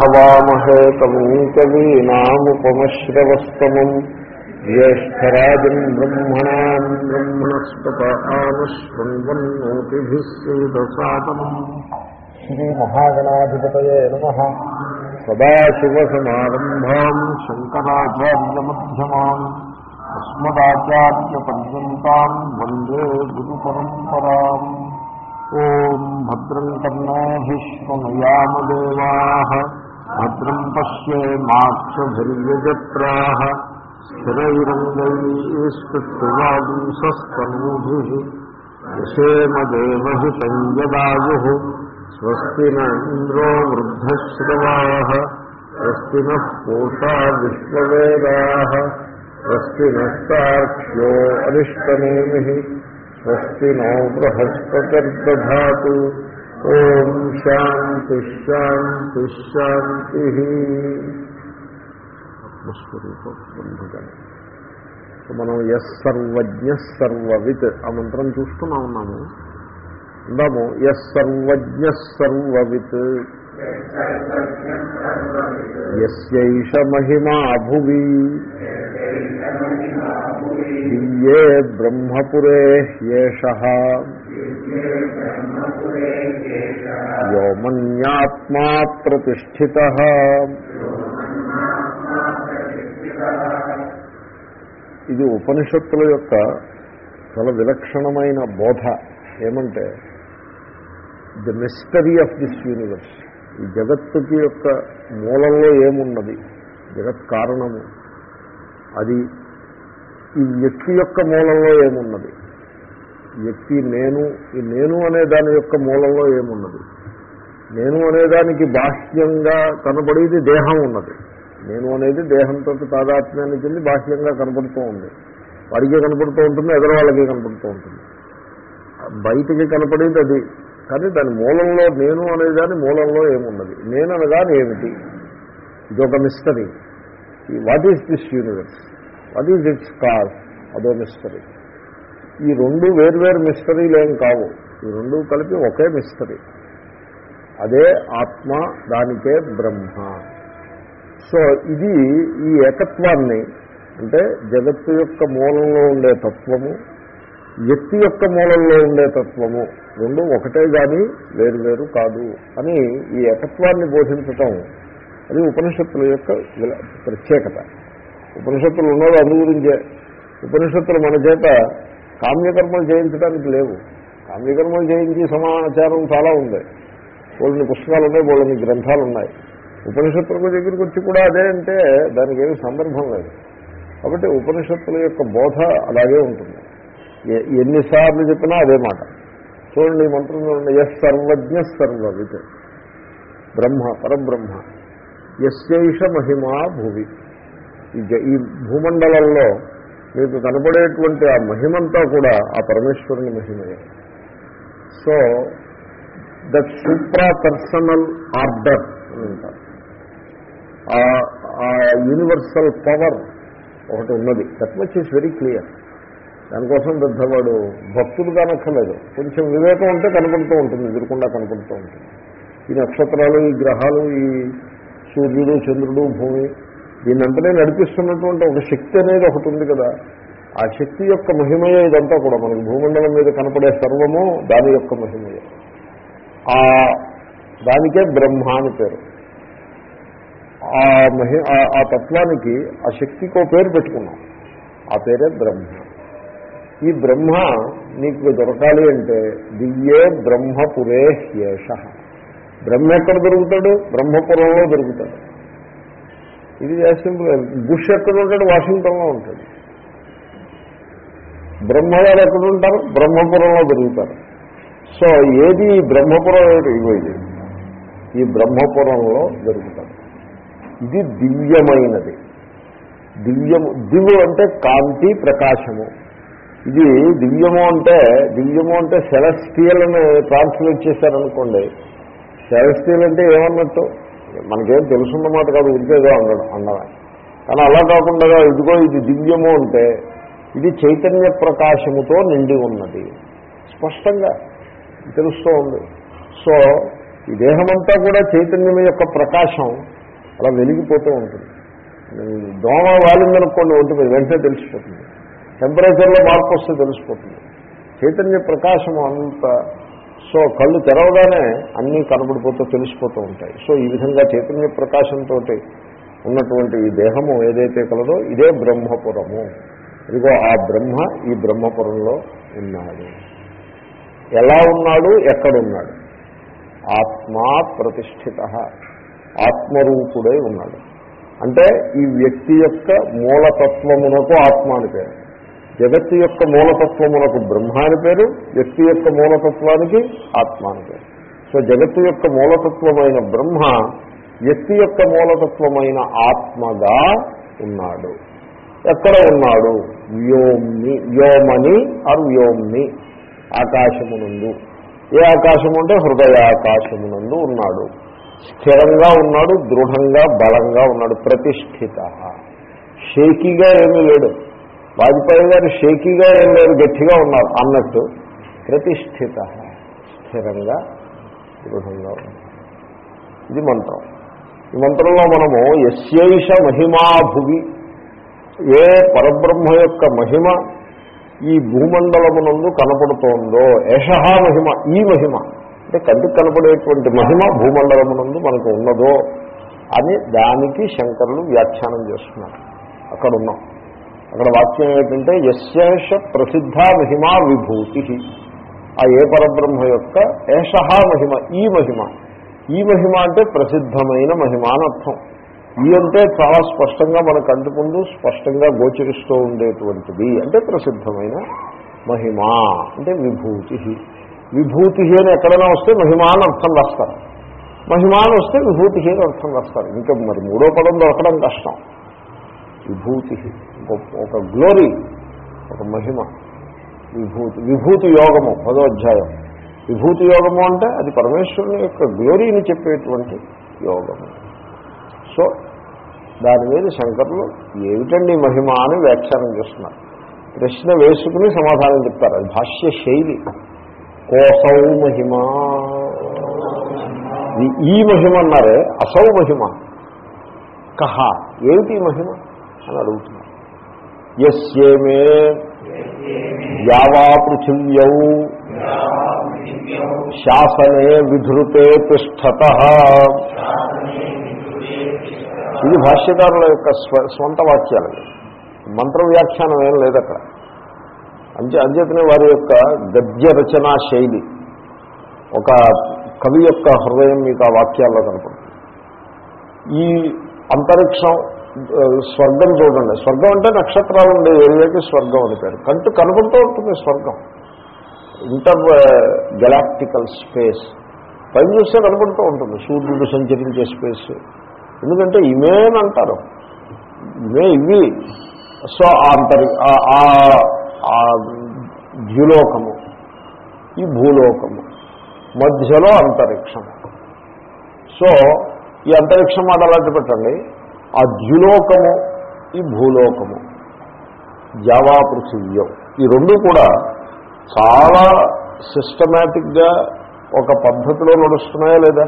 భవామహే కవిం కవీనాముపమశ్రవస్తమం జ్యేష్టరాజం బ్రహ్మణాం బ్రహ్మణస్పత ఆనశృణ్వన్నోతిభిः సేదసాదనం శ్రీమహాగణాధిపతయే నమ. సదాశివసమారంభాం శంకరాచార్యమధ్యమాం. అస్మదాచార్యపర్యంతాం వందే గురుపరంపరాం. ఓం భద్రం కర్ణాభిష్ణుయామదేవాः భద్రం పశ్యేమాక్షభిర్యజత్రాः స్థిరైరంగైస్తువాగుంసస్తనూభిः యశేమదేవహితం యదాయుः స్వస్తి నంద్రో వృద్ధశ్రవా వృద్ధశ్రవాः స్వస్తి నः పూషా విశ్వవేదాः స్వస్తి నష్టాక్ష్యో అరిష్టనేమిः స్వస్తి నో బృహస్పతిర్దా ఓం శాంతి శాంతి శాంతి. ఆత్మస్వరూపబంధుగా మనం ఎస్ సర్వజ్ఞ సర్వవిత్ ఆ మంత్రం చూస్తూనే ఉన్నాము. అందాము ఎస్ సర్వజ్ఞ సర్వవిత్. ఎస్యైష మహిమా భువి. దివ్యే బ్రహ్మపురే హ్యేష యోమన్యాత్మా ప్రతిష్ఠిత. ఇది ఉపనిషత్తుల యొక్క చాలా విలక్షణమైన బోధ. ఏమంటే the mystery of this universe. ఈ జగత్తుకి యొక్క మూలంలో ఏమున్నది? జగత్ కారణము. అది ఈ వ్యక్తి యొక్క మూలంలో ఏమున్నది? వ్యక్తి నేను ఈ నేను అనే దాని యొక్క మూలంలో ఏమున్నది? నేను అనేదానికి బాహ్యంగా కనబడేది దేహం ఉన్నది. నేను అనేది దేహంతో తాదాత్మ్యాన్ని చెంది బాహ్యంగా కనపడుతూ ఉంది. వాడికి కనపడుతూ ఉంటుంది ఎదరవాళ్ళకి కనపడుతూ ఉంటుంది. బయటికి కనపడేది అది. కానీ దాని మూలంలో నేను అనేదాని మూలంలో ఏమున్నది? నేను అనగాని ఏమిటి? ఇది ఒక mystery what is this universe what is its cause అదో మిస్టరీ ఈ రెండు వేర్వేరు మిస్టరీలు ఏం కావు. ఈ రెండు కలిపి ఒకే మిస్టరీ అదే ఆత్మ దానికే బ్రహ్మ. సో ఇది ఈ ఏకత్వాన్ని అంటే జగత్తు యొక్క మూలంలో ఉండే తత్వము వ్యక్తి యొక్క మూలంలో ఉండే తత్వము రెండు ఒకటే కానీ వేరు కాదు అని ఈ ఏకత్వాన్ని బోధించటం అది ఉపనిషత్తుల యొక్క ప్రత్యేకత. ఉపనిషత్తులు ఉన్నది అందు గురించే. ఉపనిషత్తులు మన చేత కామ్యకర్మలు చేయించడానికి లేవు. కామ్యకర్మలు చేయించి సమాచారం చాలా ఉంది. వాళ్ళని పుస్తకాలు ఉన్నాయి వాళ్ళని గ్రంథాలు ఉన్నాయి. ఉపనిషత్తుల దగ్గరికి వచ్చి కూడా అదే అంటే దానికి ఏమి సందర్భం లేదు. కాబట్టి ఉపనిషత్తుల యొక్క బోధ అలాగే ఉంటుంది. ఎన్నిసార్లు చెప్పినా అదే మాట. చూడండి ఈ మంత్రం చూడండి. ఎస్ సర్వజ్ఞ సర్వవిత్. బ్రహ్మ పరబ్రహ్మ. ఎస్యైష మహిమా భూవి. ఈ భూమండలంలో మీకు కనపడేటువంటి ఆ మహిమంతా కూడా ఆ పరమేశ్వరుని మహిమయే. So that supra personal order అని అంటారు. ఆ యూనివర్సల్ పవర్ ఒకటి ఉన్నది. That much is very clear. దానికోసం పెద్దవాడు భక్తులు కానక్కర్లేదు. కొంచెం వివేకం ఉంటే కనపడుతూ ఉంటుంది ఎదురుకుండా కనపడుతూ ఉంటుంది. ఈ నక్షత్రాలు ఈ గ్రహాలు ఈ సూర్యుడు చంద్రుడు భూమి దీన్నంతనే నడిపిస్తున్నటువంటి ఒక శక్తి అనేది ఒకటి ఉంది కదా. ఆ శక్తి యొక్క మహిమయే ఇదంతా కూడా. మనకి భూమండలం మీద కనపడే సర్వము దాని యొక్క మహిమయే. ఆ దానికే బ్రహ్మ అని పేరు. ఆ మహి ఆ తత్వానికి ఆ శక్తికో పేరు పెట్టుకున్నాం. ఆ పేరే బ్రహ్మ. ఈ బ్రహ్మ నీకు దొరకాలి అంటే దివ్యే బ్రహ్మపురే హ్యేష. బ్రహ్మ ఎక్కడ దొరుకుతాడు? బ్రహ్మపురంలో దొరుకుతాడు. ఇది సింపుల్ బుష్ ఎక్కడ ఉంటాడు? వాషింగ్టన్లో ఉంటాడు. బ్రహ్మగారు ఎక్కడ ఉంటారు? బ్రహ్మపురంలో దొరుకుతారు. సో ఏది బ్రహ్మపురం ఇగో ఇది. ఈ బ్రహ్మపురంలో దొరుకుతారు. ఇది దివ్యమైనది. దివ్యము దివ్యం అంటే కాంతి ప్రకాశము. ఇది దివ్యము అంటే దివ్యము అంటే సెలస్టియల్ అని ట్రాన్స్లేట్ చేశారనుకోండి. సెలస్టియల్ అంటే ఏమన్నట్టు? మనకేం తెలుసున్నమాట కాదు ఇంకేదో అనడం అన్నదా కానీ అలా కాకుండా ఇదిగో ఇది దివ్యము అంటే ఇది చైతన్య ప్రకాశముతో నిండి ఉన్నది. స్పష్టంగా తెలుస్తూ ఉంది. సో ఈ దేహమంతా కూడా చైతన్యం యొక్క ప్రకాశం అలా వెలిగిపోతూ ఉంటుంది. దోమ వాలిందనుకోండి ఒంటి మీద వెంటనే తెలిసిపోతుంది. టెంపరేచర్లో మార్పు వస్తే తెలిసిపోతుంది. చైతన్య ప్రకాశం అంత సో కళ్ళు తెరవగానే అన్నీ కనబడిపోతూ తెలిసిపోతూ ఉంటాయి. సో ఈ విధంగా చైతన్య ప్రకాశంతో ఉన్నటువంటి ఈ దేహము ఏదైతే కలదో ఇదే బ్రహ్మపురము. ఇదిగో ఆ బ్రహ్మ ఈ బ్రహ్మపురంలో ఉన్నాడు. ఎలా ఉన్నాడు? ఎక్కడున్నాడు? ఆత్మా ప్రతిష్ఠిత. ఆత్మరూపుడై ఉన్నాడు. అంటే ఈ వ్యక్తి యొక్క మూలతత్వమునకు ఆత్మ అని పేరు. జగత్తు యొక్క మూలతత్వమునకు బ్రహ్మ అని పేరు వ్యక్తి యొక్క మూలతత్వానికి ఆత్మ అని పేరు. సో జగత్తు యొక్క మూలతత్వమైన బ్రహ్మ వ్యక్తి యొక్క మూలతత్వమైన ఆత్మగా ఉన్నాడు. ఎక్కడ ఉన్నాడు? వ్యోమ్ని వ్యోమని ఆర్ వ్యోమ్ని ఆకాశమునందు. ఏ ఆకాశము అంటే హృదయాకాశమునందు ఉన్నాడు. స్థిరంగా ఉన్నాడు దృఢంగా బలంగా ఉన్నాడు ప్రతిష్ఠిత. షేకీగా ఏమీ లేడు. వాజ్పేయి గారు షేకీగా ఏం లేరు గట్టిగా ఉన్నారు అన్నట్టు. ప్రతిష్ఠిత స్థిరంగా దృఢంగా ఇది మంత్రం. ఈ మంత్రంలో మనము ఎస్యైష మహిమాభువి ఏ పరబ్రహ్మ యొక్క మహిమ ఈ భూమండలమునందు కనపడుతోందో ఏషహ మహిమ ఈ మహిమ. అంటే కంటికి కనపడేటువంటి మహిమ భూమండలమునందు మనకు ఉన్నదో అని దానికి శంకరులు వ్యాఖ్యానం చేస్తున్నారు. అక్కడ ఉన్నాం అక్కడ వాక్యం ఏంటంటే యశేష ప్రసిద్ధ మహిమా విభూతి. ఆ ఏ పరబ్రహ్మ యొక్క ఏష మహిమ ఈ మహిమ. ఈ మహిమ అంటే ప్రసిద్ధమైన మహిమ అర్థం. ఈ అంటే చాలా స్పష్టంగా మన కంటి ముందు స్పష్టంగా గోచరిస్తూ ఉండేటువంటిది. అంటే ప్రసిద్ధమైన మహిమ అంటే విభూతి. విభూతి అని ఎక్కడైనా వస్తే మహిమ అని అర్థం రాస్తారు. మహిమ అని వస్తే విభూతి అని అర్థం రాస్తారు. ఇంకా మరి మూడో పదం దొరకడం కష్టం. విభూతి. ఒక- ఒక గ్లోరీ ఒక మహిమ విభూతి విభూతి యోగము పదో అధ్యాయం. విభూతి యోగము అంటే అది పరమేశ్వరుని యొక్క గ్లోరీని చెప్పేటువంటి యోగము. సో దాని మీద శంకరులు ఏమిటండి మహిమ అని వ్యాఖ్యానం చేస్తున్నారు. ప్రశ్న వేసుకుని సమాధానం చెప్తారు. అది భాష్య శైలి. కోసౌ మహిమ. ఈ- మహిమ అన్నారే అసౌ మహిమ. కహ. ఏమిటి మహిమ? అని అడుగుతున్నారు. ఎస్యేమే యావా పృథివ్యౌ శాసనే విధృతే తిష్టత. ఇది భాష్యకారుల యొక్క స్వంత వాక్యాలు. మంత్ర వ్యాఖ్యానం ఏం లేదు అక్కడ అంచే అంచేతనే వారి యొక్క గద్య రచనా శైలి ఒక కవి యొక్క హృదయం మీకు ఆ వాక్యాల్లో కనపడుతుంది. ఈ అంతరిక్షం స్వర్గం చూడండి. స్వర్గం అంటే నక్షత్రాలు ఉండే ఏరియాకి స్వర్గం అని పేరు. కంటు కనపడుతూ ఉంటుంది స్వర్గం. ఇంటర్ గెలాక్టికల్ స్పేస్ పైన చూస్తే కనపడుతూ ఉంటుంది. సూర్యుడు సంచరించే స్పేస్ ఎందుకంటే ఇమేన్ అంటారు. ఇవే ఇవి. సో ఆ అంతరి ఆ- ఆ- ద్యులోకము. ఈ భూలోకము. మధ్యలో అంతరిక్షము. సో ఈ అంతరిక్షం మాట అలాంటి పెట్టండి ఆ ద్యులోకము ఈ భూలోకము. జావా పృథివ్యం. ఈ రెండు కూడా చాలా సిస్టమేటిక్గా ఒక పద్ధతిలో నడుస్తున్నాయా లేదా?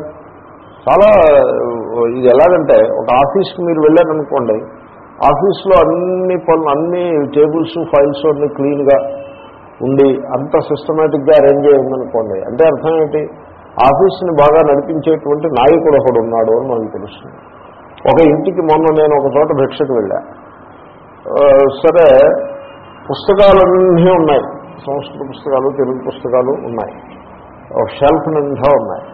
చాలా ఇది ఎలాగంటే ఒక ఆఫీస్కి మీరు వెళ్ళారనుకోండి ఆఫీస్లో అన్ని పనులు అన్ని టేబుల్స్ ఫైల్స్ అన్ని క్లీన్గా ఉండి అంత సిస్టమేటిక్గా అరేంజ్ అయ్యిందనుకోండి అంటే అర్థం ఏంటి? ఆఫీస్ని బాగా నడిపించేటువంటి నాయకుడు ఒకడు ఉన్నాడు అని మనకు తెలుస్తుంది. ఒక ఇంటికి మొన్న నేను ఒక చోట భిక్షకు వెళ్ళా. సరే పుస్తకాలన్నీ ఉన్నాయి. సంస్కృత పుస్తకాలు తెలుగు పుస్తకాలు ఉన్నాయి. ఒక షెల్ఫ్ నిండా ఉన్నాయి.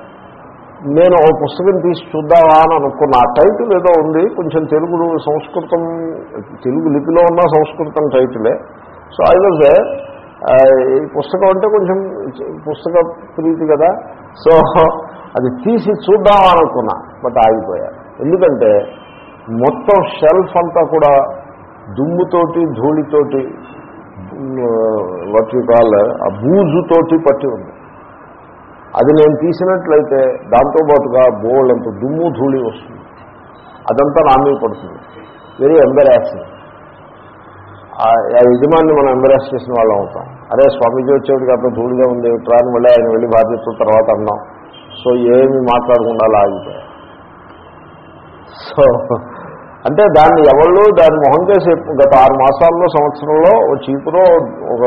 నేను ఒక పుస్తకం తీసి చూద్దామా అని అనుకున్న. ఆ టైటిల్ ఏదో ఉంది. కొంచెం తెలుగు సంస్కృతం తెలుగు లిపిలో ఉన్న సంస్కృతం టైటిలే. సో ఐ వాజ్ ఈ పుస్తకం అంటే కొంచెం పుస్తక ప్రీతి కదా. సో అది తీసి చూద్దామా అనుకున్నా. బట్ ఆగిపోయా. ఎందుకంటే మొత్తం షెల్ఫ్ అంతా కూడా దుమ్ముతోటి ధూళితోటి వాటి కాల్ ఆ బూజుతోటి పట్టి ఉంది. అది నేను తీసినట్లయితే దాంతోపాటుగా బోల్డ్ అంత దుమ్ము ధూళి వస్తుంది. అదంతా నా మీద పడుతుంది. వెరీ ఎంబరాసింగ్ ఆ యజమాన్ని మనం ఎంబరాస్ చేసిన వాళ్ళం అవుతాం. అరే స్వామీజీ వచ్చేవాడికి అంత ధూళిగా ఉంది ట్రాన్ మళ్ళీ ఆయన వెళ్ళి బాధ్యత తర్వాత అన్నాం. సో ఏమి మాట్లాడకుండా లాగిపోయారు సో అంటే దాన్ని ఎవళ్ళు దాన్ని మొహం చేసి గత ఆరు మాసాల్లో సంవత్సరంలో ఓ చీపులో ఒక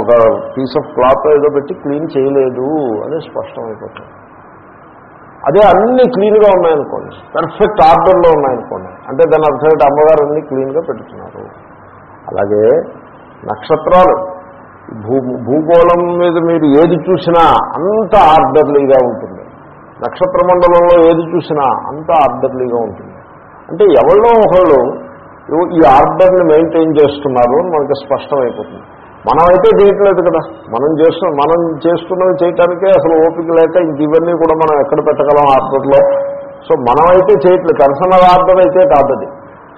ఒక పీస్ ఆఫ్ క్లాత్ ఏదో పెట్టి క్లీన్ చేయలేదు అని స్పష్టమైపోతుంది. అదే అన్ని క్లీన్గా ఉన్నాయనుకోండి. పర్ఫెక్ట్ ఆర్డర్లో ఉన్నాయనుకోండి. అంటే దాని అర్థం ఏంటి? అమ్మగారు అన్ని క్లీన్గా పెడుతున్నారు. అలాగే నక్షత్రాలు భూ భూగోళం మీద మీరు ఏది చూసినా అంత ఆర్డర్లీగా ఉంటుంది. నక్షత్ర మండలంలో ఏది చూసినా అంత ఆర్డర్లీగా ఉంటుంది. అంటే ఎవరిలో ఒకళ్ళు ఈ ఆర్డర్ని మెయింటైన్ చేస్తున్నారు అని మనకి స్పష్టమైపోతుంది. మనం అయితే చేయట్లేదు కదా. మనం చేస్తున్న మనం చేస్తున్నది చేయటానికే అసలు ఓపిక లేక ఇంక ఇవన్నీ కూడా మనం ఎక్కడ పెట్టగలం ఆర్డర్లో? సో మనం అయితే చేయట్లేదు. పర్సనల్ ఆర్డర్ అయితే కాదది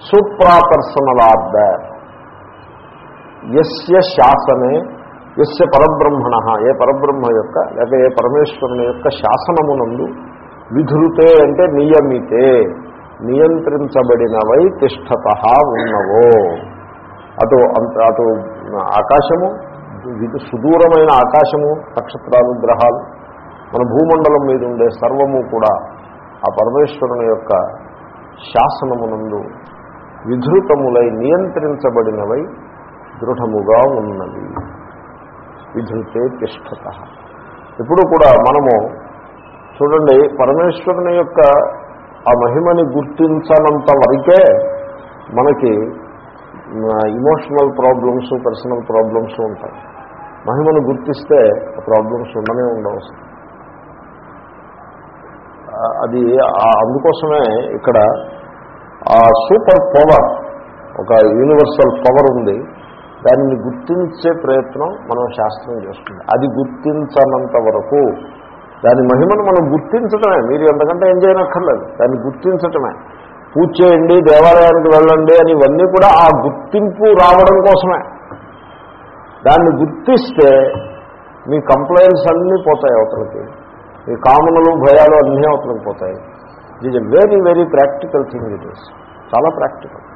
సూప్రా పర్సనల్ ఆర్డర్ ఎస్య శాసనే ఎస్య పరబ్రహ్మణ ఏ పరబ్రహ్మ యొక్క లేక ఏ పరమేశ్వరుని యొక్క శాసనమునందు విధులుతే అంటే నియమితే నియంత్రించబడినవై తిష్టత ఉన్నవో. అటు అంత అటు ఆకాశము ఇది సుదూరమైన ఆకాశము నక్షత్రాలు గ్రహాలు మన భూమండలం మీద ఉండే సర్వము కూడా ఆ పరమేశ్వరుని యొక్క శాసనమునందు విధృతములై నియంత్రించబడినవై దృఢముగా ఉన్నది విధృతే తిష్టత. ఇప్పుడు కూడా మనము చూడండి పరమేశ్వరుని యొక్క ఆ మహిమని గుర్తించనంత వరకే మనకి ఇమోషనల్ ప్రాబ్లమ్స్ పర్సనల్ ప్రాబ్లమ్స్ ఉంటాయి. మహిమను గుర్తిస్తే ఆ ప్రాబ్లమ్స్ ఉండనే ఉండవచ్చు అది అందుకోసమే ఇక్కడ ఆ సూపర్ పవర్ ఒక యూనివర్సల్ పవర్ ఉంది. దానిని గుర్తించే ప్రయత్నం మనం శాస్త్రం చేస్తుంది. అది గుర్తించనంత వరకు దాని మహిమను మనం గుర్తించటమే. మీరు ఎంతకంటే ఏం చేయనక్కర్లేదు. దాన్ని గుర్తించటమే. పూజ చేయండి దేవాలయానికి వెళ్ళండి అని ఇవన్నీ కూడా ఆ గుర్తింపు రావడం కోసమే. దాన్ని గుర్తిస్తే మీ కంప్లైంట్స్ అన్నీ పోతాయి అవతలకి. మీ కామనలు భయాలు అన్నీ అవతలకి పోతాయి. It is a very very practical thing it is చాలా ప్రాక్టికల్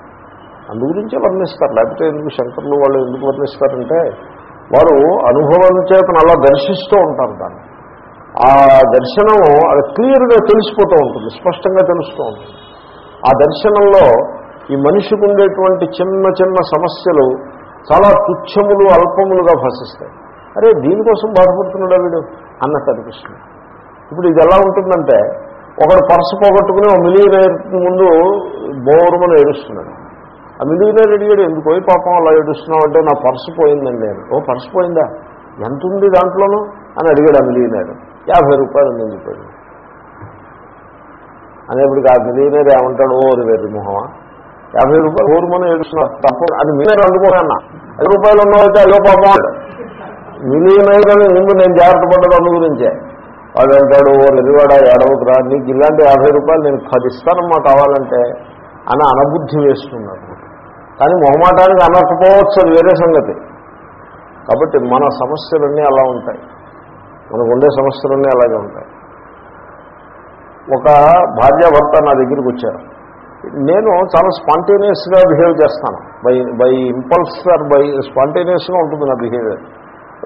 అందుగురించే వర్ణిస్తారు. లేకపోతే ఎందుకు శంకర్లు వాళ్ళు ఎందుకు వర్ణిస్తారంటే వారు అనుభవం చేతను అలా దర్శిస్తూ ఉంటారు దాన్ని. ఆ దర్శనం అది క్లియర్గా తెలిసిపోతూ ఉంటుంది స్పష్టంగా తెలుస్తూ ఉంటుంది. ఆ దర్శనంలో ఈ మనిషికి ఉండేటువంటి చిన్న చిన్న సమస్యలు చాలా తుచ్చములు అల్పములుగా భాషిస్తాయి. అరే దీనికోసం బాధపడుతున్నాడా వీడు? అన్నట్టు అనిపిస్తుంది. ఇప్పుడు ఇది ఎలా ఉంటుందంటే ఒకడు పర్సు పోగొట్టుకుని ఒక మిలియనర్ ముందు బోరుమని ఏడుస్తున్నాడు. ఆ మిలియనర్ అడిగాడు? ఎందుకు? పోయి పాపం అలా ఏడుస్తున్నావు అంటే నా పర్సు పోయిందండి నేను. ఓ పర్సు పోయిందా? ఎంత ఉంది దాంట్లోనూ? అని అడిగాడు ఆ మిలియనర్. యాభై రూపాయలు ఉందని చెప్పాడు. అనేప్పటికి ఆ మిలియనర్ ఏమంటాడు? ఓ వేరు మొహమా? యాభై రూపాయలు ఊరు మనం ఏడుస్తున్నారు. తప్ప అది మిలియనర్ అందుకోనన్నా ఐదు రూపాయలు ఉన్నవైతే అయ్యో పాపం మిలియనర్ అని ముందు నేను జాగ్రత్త పడ్డది అందు గురించే. వాడు అంటాడు ఓ ఎదివాడ ఏడవకురా నీకు ఇలాంటి యాభై రూపాయలు నేను ఖదిస్తానమ్మా కావాలంటే అని అనబుద్ధి వేస్తున్నాడు కానీ మొహమాటానికి అనకపోవచ్చు అది వేరే సంగతి. కాబట్టి మన సమస్యలన్నీ అలా ఉంటాయి. మనకు ఉండే సమస్యలన్నీ అలాగే ఉంటాయి. ఒక భార్యాభర్త నా దగ్గరికి వచ్చారు. నేను చాలా స్పాంటేనియస్గా బిహేవ్ చేస్తాను. By by impulse or by స్పాంటేనియస్గా ఉంటుంది నా బిహేవియర్.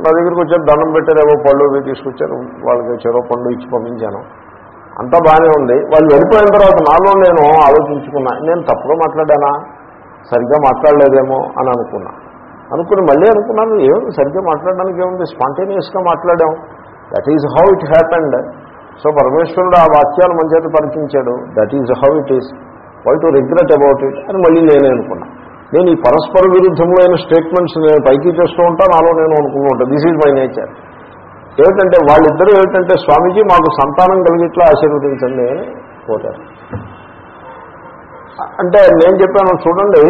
నా దగ్గరికి వచ్చారు దండం పెట్టారు ఏవో పళ్ళు ఇవి తీసుకొచ్చారు వాళ్ళకి చెరో పండు ఇచ్చి పంపించాను. అంతా బాగానే ఉంది. వాళ్ళు వెళ్ళిపోయిన తర్వాత నాలో నేను ఆలోచించుకున్నా నేను తప్పుగా మాట్లాడానా? సరిగ్గా మాట్లాడలేదేమో అని అనుకున్నా. అనుకుని మళ్ళీ అనుకున్నాను ఏం సరిగ్గా మాట్లాడడానికి ఏముంది? స్పాంటేనియస్గా మాట్లాడాం. That is how it happened so పరమేశ్వరుడు ఆ వాక్యాలు మన చేత పరిచించాడు that is how it is why to regret about it అని మళ్ళీ నేనే అనుకున్నా. నేను ఈ పరస్పర విరుద్ధములైన స్టేట్మెంట్స్ నేను పైకి చేస్తూ ఉంటాను నాలో నేను అనుకుంటూ ఉంటాను. దిస్ ఈజ్ మై నేచర్ ఏమిటంటే వాళ్ళిద్దరూ ఏమిటంటే స్వామీజీ మాకు సంతానం కలిగిట్లా ఆశీర్వదించండి అని పోతారు. అంటే నేను చెప్పాను చూడండి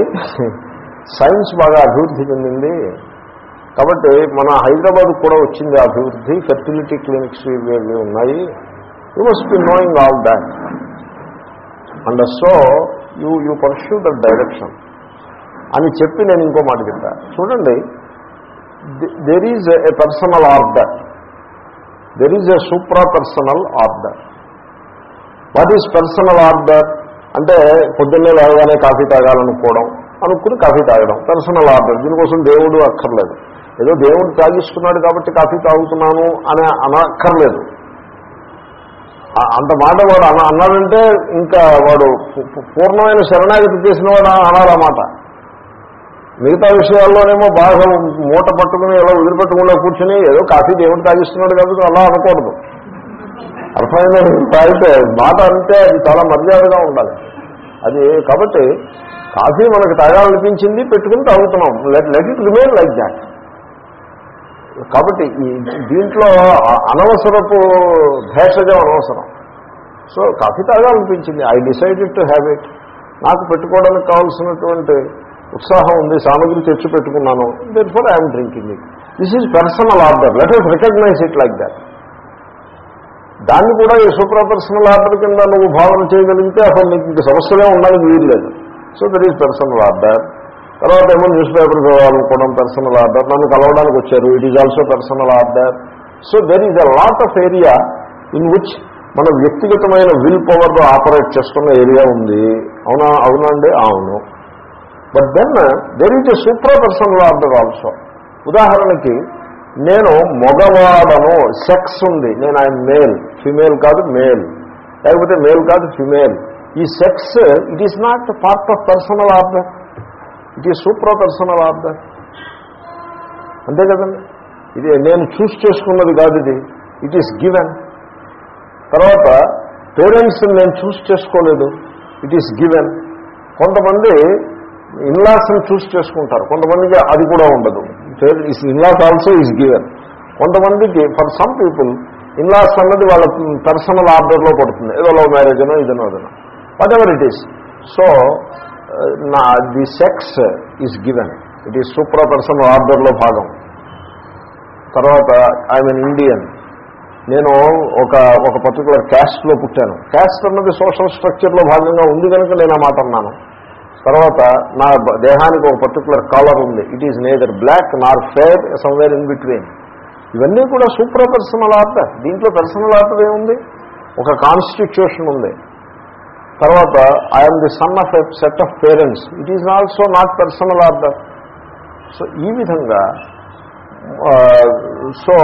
సైన్స్ బాగా అభివృద్ధి చెందింది. కాబట్టి మన హైదరాబాద్ కూడా వచ్చింది అభివృద్ధి. ఫెర్టిలిటీ క్లినిక్స్ ఇవి ఉన్నాయి. You must be knowing all that and so you you pursue the direction అని చెప్పి నేను ఇంకో మాట చెప్పా. చూడండి there is a personal order there is a supra personal order what is personal order అంటే పొద్దున్నే లేవగానే కాఫీ తాగాలనుకోవడం అనుకుని కాఫీ తాగడం పర్సనల్ ఆర్డర్ దీనికోసం దేవుడు అక్కర్లేదు. ఏదో దేవుడు తాగిస్తున్నాడు కాబట్టి కాఫీ తాగుతున్నాను అనే అనక్కర్లేదు. అంత మాట వాడు అన్న అన్నాడంటే ఇంకా వాడు పూర్ణమైన శరణాగతి చేసిన వాడు అనాలి మిగతా విషయాల్లోనేమో బాగా మూట పట్టుకుని ఎలా వదిలిపెట్టకుండా కూర్చుని ఏదో కాఫీ దేవుడు తాగిస్తున్నాడు కాబట్టి అలా అనకూడదు. అర్థమైన అయితే మాట అంటే అది చాలా మర్యాదగా ఉండాలి. అది కాబట్టి కాఫీ మనకు తాగాలనిపించింది పెట్టుకుని తాగుతున్నాం. Let let it remain like that కాబట్టి ఈ దీంట్లో అనవసరపు భేషజం అనవసరం. So coffee తాగాలనిపించింది. I decided to have it నాకు పెట్టుకోవడానికి కావాల్సినటువంటి ఉత్సాహం ఉంది. సామగ్రి తెచ్చి పెట్టుకున్నాను. Therefore I'm drinking it this is personal order let us recognize it like that దాన్ని కూడా ఈ సూపర్ పర్సనల్ ఆర్డర్ కింద నువ్వు భావన చేయగలిగితే అసలు నీకు ఇంక సమస్యలే ఉండడానికి వీల్లేదు. So that is personal order తర్వాత ఏమో న్యూస్ పేపర్ చదవాలనుకోవడం పర్సనల్ ఆర్డర్ నన్ను కలవడానికి వచ్చారు. It is also personal order so there is a lot of area in which మన వ్యక్తిగతమైన విల్ పవర్తో ఆపరేట్ చేస్తున్న ఏరియా ఉంది. అవునా? అవునండి అవును. But then there is a super personal order also ఉదాహరణకి నేను మగవాడను సెక్స్ ఉంది. నేను ఆయన మేల్. ఫిమేల్ కాదు మేల్. లేకపోతే మేల్ కాదు ఫిమేల్. ఈ sex it is not part of personal order it is super personal order అంతే కదండి? ఇది నేను చూస్ చేసుకున్నది కాదు ఇది. ఇట్ ఈస్ గివెన్ తర్వాత పేరెంట్స్ నేను చూస్ చేసుకోలేదు. ఇట్ ఈస్ గివెన్ కొంతమంది ఇన్లాస్ని చూస్ చేసుకుంటారు. కొంతమందికి అది కూడా ఉండదు. Is in-laws also is given కొంతమందికి ఫర్ సమ్ పీపుల్ ఇన్లాస్ అన్నది వాళ్ళ పర్సనల్ ఆర్డర్లో పడుతుంది. ఏదో లవ్ మ్యారేజ్ అనో ఇదనో అదనో. Whatever it is so నా the sex is given it is super personal ఆర్డర్లో భాగం. తర్వాత ఐఎమ్ ఇండియన్ నేను ఒక ఒక పర్టికులర్ క్యాస్ట్లో పుట్టాను. క్యాస్ట్ అన్నది సోషల్ స్ట్రక్చర్లో భాగంగా ఉంది కనుక నేను ఆ మాట అన్నాను. తర్వాత నా దేహానికి ఒక పర్టికులర్ కలర్ ఉంది. It is neither black nor fair somewhere in between ఇవన్నీ కూడా సూపర్ పర్సనల్ ఆర్డర్ దీంట్లో పర్సనల్ ఆర్డర్ ఏముంది ఒక కాన్స్టిట్యూషన్ ఉంది. తర్వాత I'm the son of a set of parents it is also not personal order so ఈ విధంగా so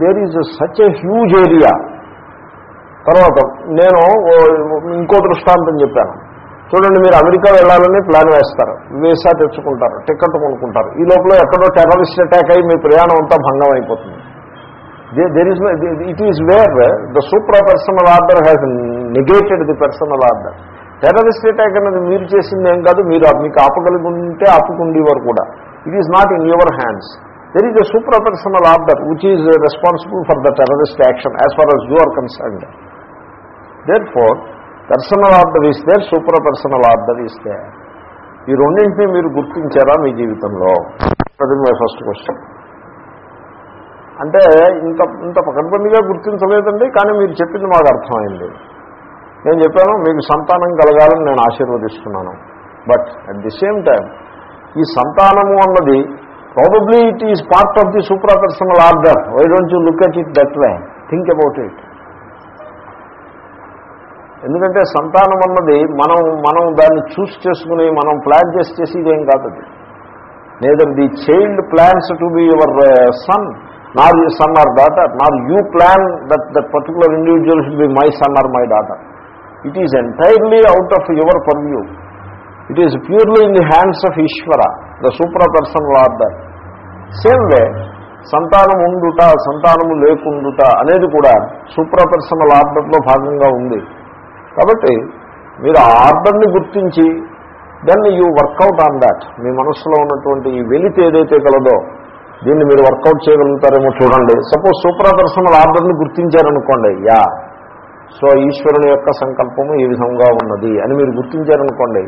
there is such a huge area తర్వాత నేను ఇంకో దృష్టాంతం చెప్పాను. చూడండి మీరు అమెరికా వెళ్ళాలని ప్లాన్ వేస్తారు. వీసా తెచ్చుకుంటారు టికెట్ కొనుక్కుంటారు. ఈ లోపల ఎక్కడో టెర్రరిస్ట్ అటాక్ అయ్యి మీ ప్రయాణం అంతా భంగం అయిపోతుంది. There is it is where the super personal order has negated the personal order terrorist attack అనేది మీరు చేసింది ఏం కాదు మీరు మీకు ఆపగలిగి ఉంటే ఆపుకుండేవారు కూడా. It is not in your hands there is the super personal order which is responsible for the terrorist action as far as you are concerned therefore personal order ఇస్తే సూపర్ పర్సనల్ ఆర్డర్ ఇస్తే ఈ రెండింటినీ మీరు గుర్తించారా మీ జీవితంలో? అది my first question అంటే ఇంత ఇంత పకడ్బందీగా గుర్తించలేదండి కానీ మీరు చెప్పింది మాకు అర్థమైంది. నేను చెప్పాను మీకు సంతానం కలగాలని నేను ఆశీర్వదిస్తున్నాను. But at the same time ఈ సంతానము అన్నది probably it is part of the super personal order why don't you look at it that way think about it ఎందుకంటే సంతానం అన్నది మనం మనం దాన్ని చూస్ చేసుకుని మనం ప్లాన్ చేసి చేసేదేం కాదు అది. Neither the child plans to be your son nor son or daughter nor you plan that that particular individual should be my son or my daughter it is entirely out of your purview it is purely in the hands of Ishwara the super personal order same way సంతానం ఉండుట సంతానము లేకుండుట అనేది కూడా super personal ఆర్డర్లో భాగంగా ఉంది. కాబట్టి మీరు ఆ ఆర్డర్ని గుర్తించి then you work out on that మీ మనస్సులో ఉన్నటువంటి ఈ వెలితి ఏదైతే కలదో దీన్ని మీరు వర్కౌట్ చేయగలుగుతారేమో చూడండి. సపోజ్ సూపర్ ఆర్డర్ని గుర్తించారనుకోండి. యా. సో ఈశ్వరుని యొక్క సంకల్పము ఈ విధంగా ఉన్నది అని మీరు గుర్తించారనుకోండి.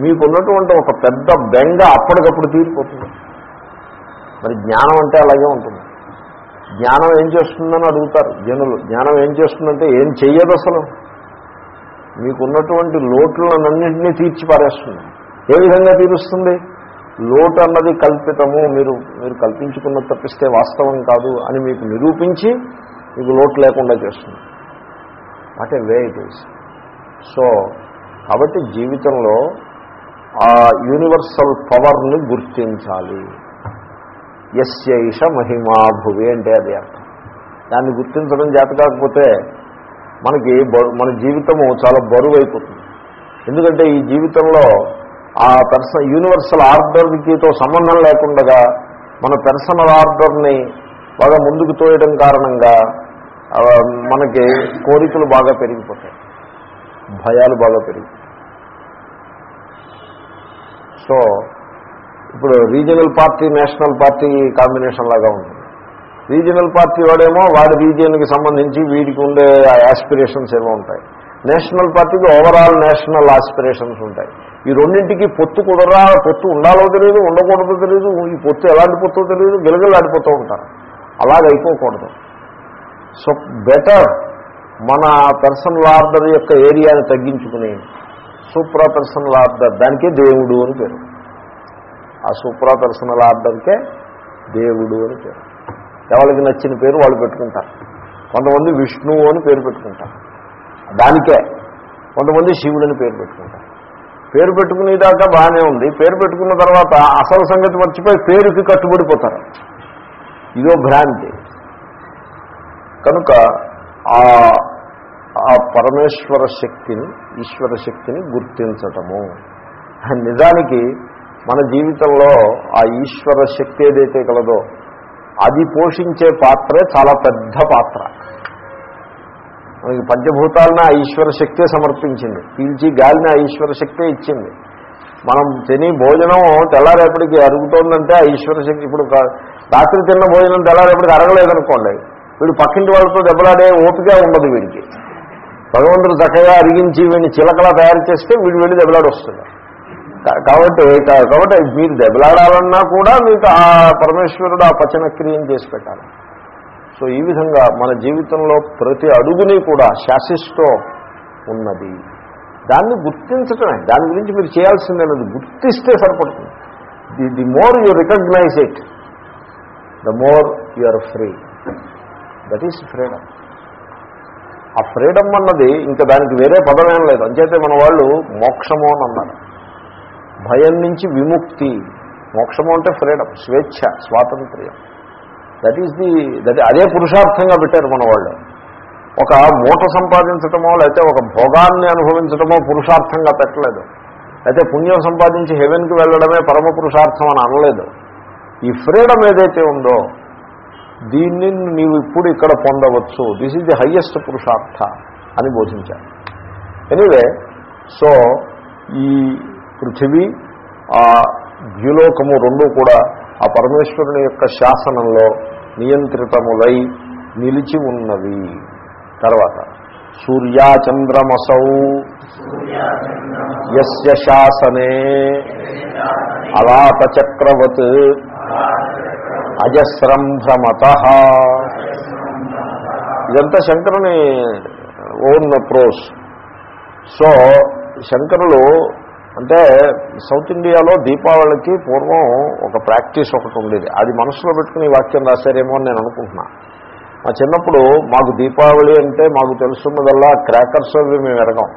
మీకున్నటువంటి ఒక పెద్ద బెంగ అప్పటికప్పుడు తీరిపోతుంది. మరి జ్ఞానం అంటే అలాగే ఉంటుంది. జ్ఞానం ఏం చేస్తుందని అడుగుతారు జనులు. జ్ఞానం ఏం చేస్తుందంటే ఏం చెయ్యదు అసలు. మీకున్నటువంటి లోట్లన్నింటినీ తీర్చి పారేస్తుంది ఏ విధంగా తీరుస్తుంది? లోటు అన్నది కల్పితము మీరు మీరు కల్పించుకున్నది తప్పిస్తే వాస్తవం కాదు అని మీకు నిరూపించి మీకు లోటు లేకుండా చేస్తుంది. What a way it is. So కాబట్టి జీవితంలో ఆ యూనివర్సల్ పవర్ని గుర్తించాలి. ఎస్యైష మహిమా భువి అంటే అది అర్థం. దాన్ని గుర్తించడం చేత కాకపోతే మనకి బరు- మన జీవితము చాలా బరువు అయిపోతుంది ఎందుకంటే ఈ జీవితంలో ఆ పర్సన్ యూనివర్సల్ ఆర్డర్కితో సంబంధం లేకుండా మన పర్సనల్ ఆర్డర్ని బాగా ముందుకు తోయడం కారణంగా మనకి కోరికలు బాగా పెరిగిపోతాయి. భయాలు బాగా పెరిగి సో ఇప్పుడు regional party national party combination లాగా ఉంటుంది రీజనల్ పార్టీ వాడేమో వాడి రీజియన్కి సంబంధించి వీడికి ఉండే ఆస్పిరేషన్స్ ఏమో ఉంటాయి. నేషనల్ పార్టీకి ఓవరాల్ నేషనల్ ఆస్పిరేషన్స్ ఉంటాయి. ఈ రెండింటికి పొత్తు కుదరా పొత్తు ఉండాలో తెలియదు ఉండకూడదో తెలియదు ఈ పొత్తు ఎలాంటి పొత్తు తెలియదు గిలగిలాడిపోతూ ఉంటారు. అలాగ అయిపోకూడదు. సో బెటర్ మన పర్సనల్ ఆర్డర్ యొక్క ఏరియాని తగ్గించుకుని సూప్రా పర్సనల్ ఆర్డర్ దానికే దేవుడు అని పేరు. ఆ సూప్రా పర్సనల్ ఆర్డర్కే దేవుడు అని పేరు. ఎవరికి నచ్చిన పేరు వాళ్ళు పెట్టుకుంటారు. కొంతమంది విష్ణువు అని పేరు పెట్టుకుంటారు. దానికే. కొంతమంది శివుడు అని పేరు పెట్టుకుంటారు. పేరు పెట్టుకునేదాకా బాగానే ఉంది. పేరు పెట్టుకున్న తర్వాత అసలు సంగతి మర్చిపోయి పేరుకి కట్టుబడిపోతారు. ఇదో భ్రాంతి. కనుక ఆ ఆ పరమేశ్వర శక్తిని ఈశ్వర శక్తిని గుర్తించటము. నిజానికి మన జీవితంలో ఆ ఈశ్వర శక్తి ఏదైతే కలదో అది పోషించే పాత్రే చాలా పెద్ద పాత్ర. మనకి పంచభూతాలను ఆ ఈశ్వర శక్తే సమర్పించింది. పీల్చి గాలిని ఆ ఈశ్వర శక్తే ఇచ్చింది. మనం తిని భోజనం తెల్లారేపటికి అరుగుతోందంటే ఆ ఈశ్వర శక్తి ఇప్పుడు రాత్రి తిన్న భోజనం తెల్లారేపటికి అరగలేదనుకోండి. వీడు పక్కింటి వాళ్ళతో దెబ్బలాడే ఓపిక ఉండదు వీడికి. భగవంతుడు చక్కగా అరిగించి వీడిని చిలకలా తయారు చేస్తే వీడు వెళ్ళి దెబ్బలాడి వస్తుంది కాబట్టి కాబట్టి మీరు దెబ్బలాడాలన్నా కూడా మీకు ఆ పరమేశ్వరుడు ఆ పచన క్రియను చేసి పెట్టాలి. సో ఈ విధంగా మన జీవితంలో ప్రతి అడుగుని కూడా శాసిస్తూ ఉన్నది. దాన్ని గుర్తించటమే. దాని గురించి మీరు చేయాల్సిందేనది గుర్తిస్తే సరిపడుతుంది. The the more you recognize it the more you are free that is freedom ఆ ఫ్రీడమ్ అన్నది ఇంకా దానికి వేరే పదమేం లేదు. అంచేతే మన వాళ్ళు మోక్షము అని అన్నారు. భయం నుంచి విముక్తి మోక్షము అంటే ఫ్రీడమ్ స్వేచ్ఛ స్వాతంత్ర్యం. దట్ ఈస్ ది దట్ అదే పురుషార్థంగా పెట్టారు మన వాళ్ళు. ఒక మూట సంపాదించటమో లేకపోతే ఒక భోగాన్ని అనుభవించటమో పురుషార్థంగా పెట్టలేదు. అయితే పుణ్యం సంపాదించి హెవెన్కి వెళ్ళడమే పరమ పురుషార్థం అని అనలేదు. ఈ ఫ్రీడమ్ ఏదైతే ఉందో దీన్ని నీవు ఇప్పుడు ఇక్కడ పొందవచ్చు. This is the highest purushartha అని బోధించారు. ఎనీవే సో ఈ పృథివీ ఆ ద్యులోకము రెండు కూడా ఆ పరమేశ్వరుని యొక్క శాసనంలో నియంత్రితములై నిలిచి ఉన్నవి. తర్వాత సూర్యాచంద్రమసౌ యస్య శాసనే అలాతచక్రవత్ అజస్రం భ్రమత ఇదంతా శంకరుని ఓన్ ప్రోస్ సో శంకరులు అంటే సౌత్ ఇండియాలో దీపావళికి పూర్వం ఒక ప్రాక్టీస్ ఒకటి ఉండేది. అది మనసులో పెట్టుకుని వాక్యం రాశారేమో అని నేను అనుకుంటున్నా. మా చిన్నప్పుడు మాకు దీపావళి అంటే మాకు తెలుసున్నదల్లా క్రాకర్స్ అవి మేము ఎరగం.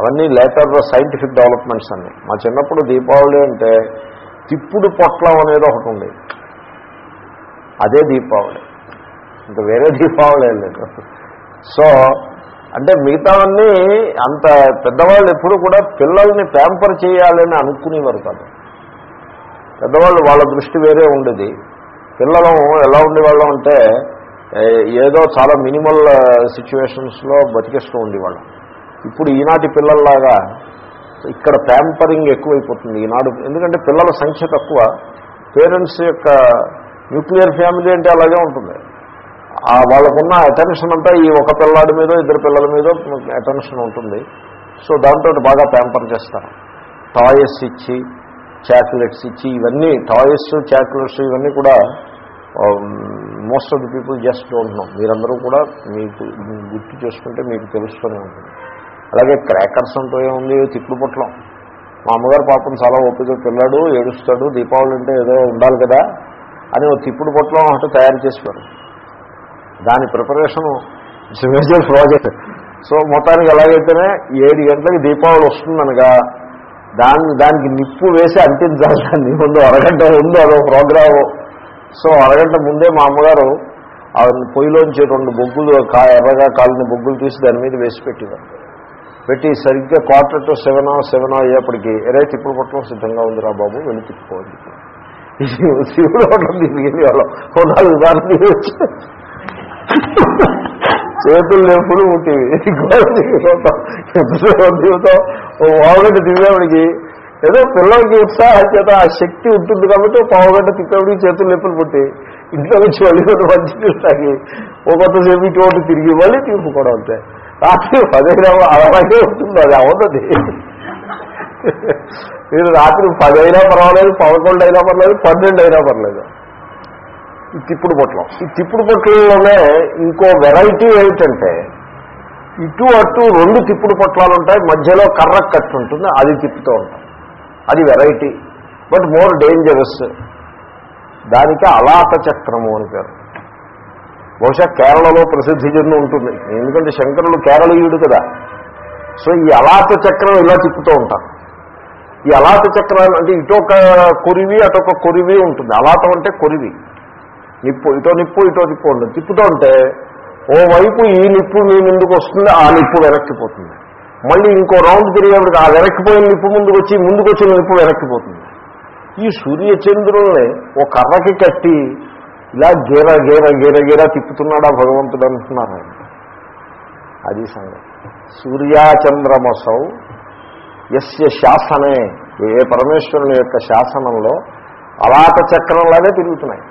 అవన్నీ లేటర్ సైంటిఫిక్ డెవలప్మెంట్స్ అన్నీ. మా చిన్నప్పుడు దీపావళి అంటే తిప్పుడు పొట్లం అనేది ఒకటి ఉండేది. అదే దీపావళి. ఇంకా వేరే దీపావళి లేదు. సో అంటే మిగతావన్నీ అంత పెద్దవాళ్ళు ఎప్పుడు కూడా పిల్లల్ని ప్యాంపర్ చేయాలని అనుకునేవారు కాదు. పెద్దవాళ్ళు వాళ్ళ దృష్టి వేరే ఉండేది. పిల్లలు ఎలా ఉండేవాళ్ళం అంటే ఏదో చాలా మినిమల్ సిచ్యువేషన్స్లో బతికేస్తూ ఉండేవాళ్ళం. ఇప్పుడు ఈనాటి పిల్లల్లాగా ఇక్కడ ప్యాంపరింగ్ ఎక్కువైపోతుంది ఈనాడు. ఎందుకంటే పిల్లల సంఖ్య తక్కువ. పేరెంట్స్ యొక్క న్యూక్లియర్ ఫ్యామిలీ అంటే అలాగే ఉంటుంది. వాళ్ళకున్న అటెన్షన్ అంతా ఈ ఒక పిల్లాడి మీద ఇద్దరు పిల్లల మీద అటెన్షన్ ఉంటుంది. సో దాంతో బాగా ప్యాంపర్ చేస్తారు. టాయ్స్ ఇచ్చి చాక్లెట్స్ ఇచ్చి ఇవన్నీ టాయ్స్ చాక్లెట్స్ ఇవన్నీ కూడా most of the people just don't know మీరందరూ కూడా మీకు గుర్తు చేసుకుంటే మీకు తెలుస్తూనే ఉంటుంది. అలాగే క్రాకర్స్ అంటూ ఏముంది? తిప్పుడు పుట్టడం. మా అమ్మగారు పాపం చాలా ఓపిక పిల్లాడు ఏడుస్తాడు దీపావళి అంటే ఏదో ఉండాలి కదా అని ఓ తిప్పుడు పొట్లం అటు తయారు చేసేవారు. దాని preparation it's major project so మొత్తానికి ఎలాగైతేనే ఏడు గంటలకు దీపావళి వస్తుందనగా దాన్ని దానికి నిప్పు వేసి అంటించాలి. దాన్ని ముందు అరగంట ముందు అదో ప్రోగ్రాము. సో అరగంట ముందే మా అమ్మగారు ఆ పొయ్యిలోంచి రెండు బొగ్గులు కా ఎర్రగా కాలిన బొగ్గులు తీసి దాని మీద వేసి పెట్టేవారు. పెట్టి సరిగ్గా క్వార్టర్ టు సెవెన్ సెవెన్ అయ్యేప్పటికీ ఎరే తిప్పుడు పట్టడం సిద్ధంగా ఉందిరా బాబు వెళ్ళి తిప్పుకోవాలి శివుడు ఒకటి తిరిగి వాళ్ళం ఓ నాలుగు చేతులు ఎప్పుడు ఉంటుంది దిగుతాం ఓ పావుగంట తిరిగేవాడికి ఏదో పిల్లలకి ఉత్సాహం చేత ఆ శక్తి ఉంటుంది కాబట్టి ఓ పావుగంట తిప్పేవాడికి చేతులు నొప్పులు పుట్టి ఇంట్లో నుంచి మళ్ళీ కొంత మంచి తాగి ఓ కొంతసేపు ఇటువంటి ఒకటి తిరిగి మళ్ళీ తీర్పుకోవడం అంతే. రాత్రి పదైనా అలాగే ఉంటుంది అది అవుతుంది మీరు రాత్రి పదైనా పర్వాలేదు పదకొండు అయినా పర్లేదు పన్నెండు అయినా పర్లేదు ఈ తిప్పుడు పొట్లం ఈ తిప్పుడు పొట్లంలోనే ఇంకో వెరైటీ ఏమిటంటే ఇటు అటు రెండు తిప్పుడు పొట్లాలు ఉంటాయి మధ్యలో కర్ర కట్టు ఉంటుంది అది తిప్పుతూ ఉంటాం. అది వెరైటీ బట్ మోర్ డేంజరస్. దానికి అలాత చక్రము అని పేరు. బహుశా కేరళలో ప్రసిద్ధి చెంది ఉంటుంది. ఎందుకంటే శంకరులు కేరళీయుడు కదా. సో ఈ అలాత చక్రం ఇలా తిప్పుతూ ఉంటారు ఈ అలాత చక్రాలు అంటే ఇటొక కొరివి అటొక కొరివి ఉంటుంది. అలాతం అంటే కొరివి. నిప్పు ఇటో నిప్పు ఇటో నిప్పు ఉండదు తిప్పుతూ ఉంటే ఓవైపు ఈ నిప్పు మీ ముందుకు వస్తుంది ఆ నిప్పు వెనక్కిపోతుంది. మళ్ళీ ఇంకో రౌండ్ తిరిగేప్పటికి ఆ వెనక్కిపోయిన నిప్పు ముందుకు వచ్చి ముందుకు వచ్చిన నిప్పు వెనక్కిపోతుంది. ఈ సూర్యచంద్రుల్ని ఓ కర్రకి కట్టి ఇలా గేర గేర గేర గేర తిప్పుతున్నాడా భగవంతుడు అంటున్నారు ఆయన. అది సంగతి. సూర్యాచంద్రమసౌ ఎస్య శాసనే. ఏ పరమేశ్వరుని యొక్క శాసనంలో అలాత చక్రంలాగే తిరుగుతున్నాయి.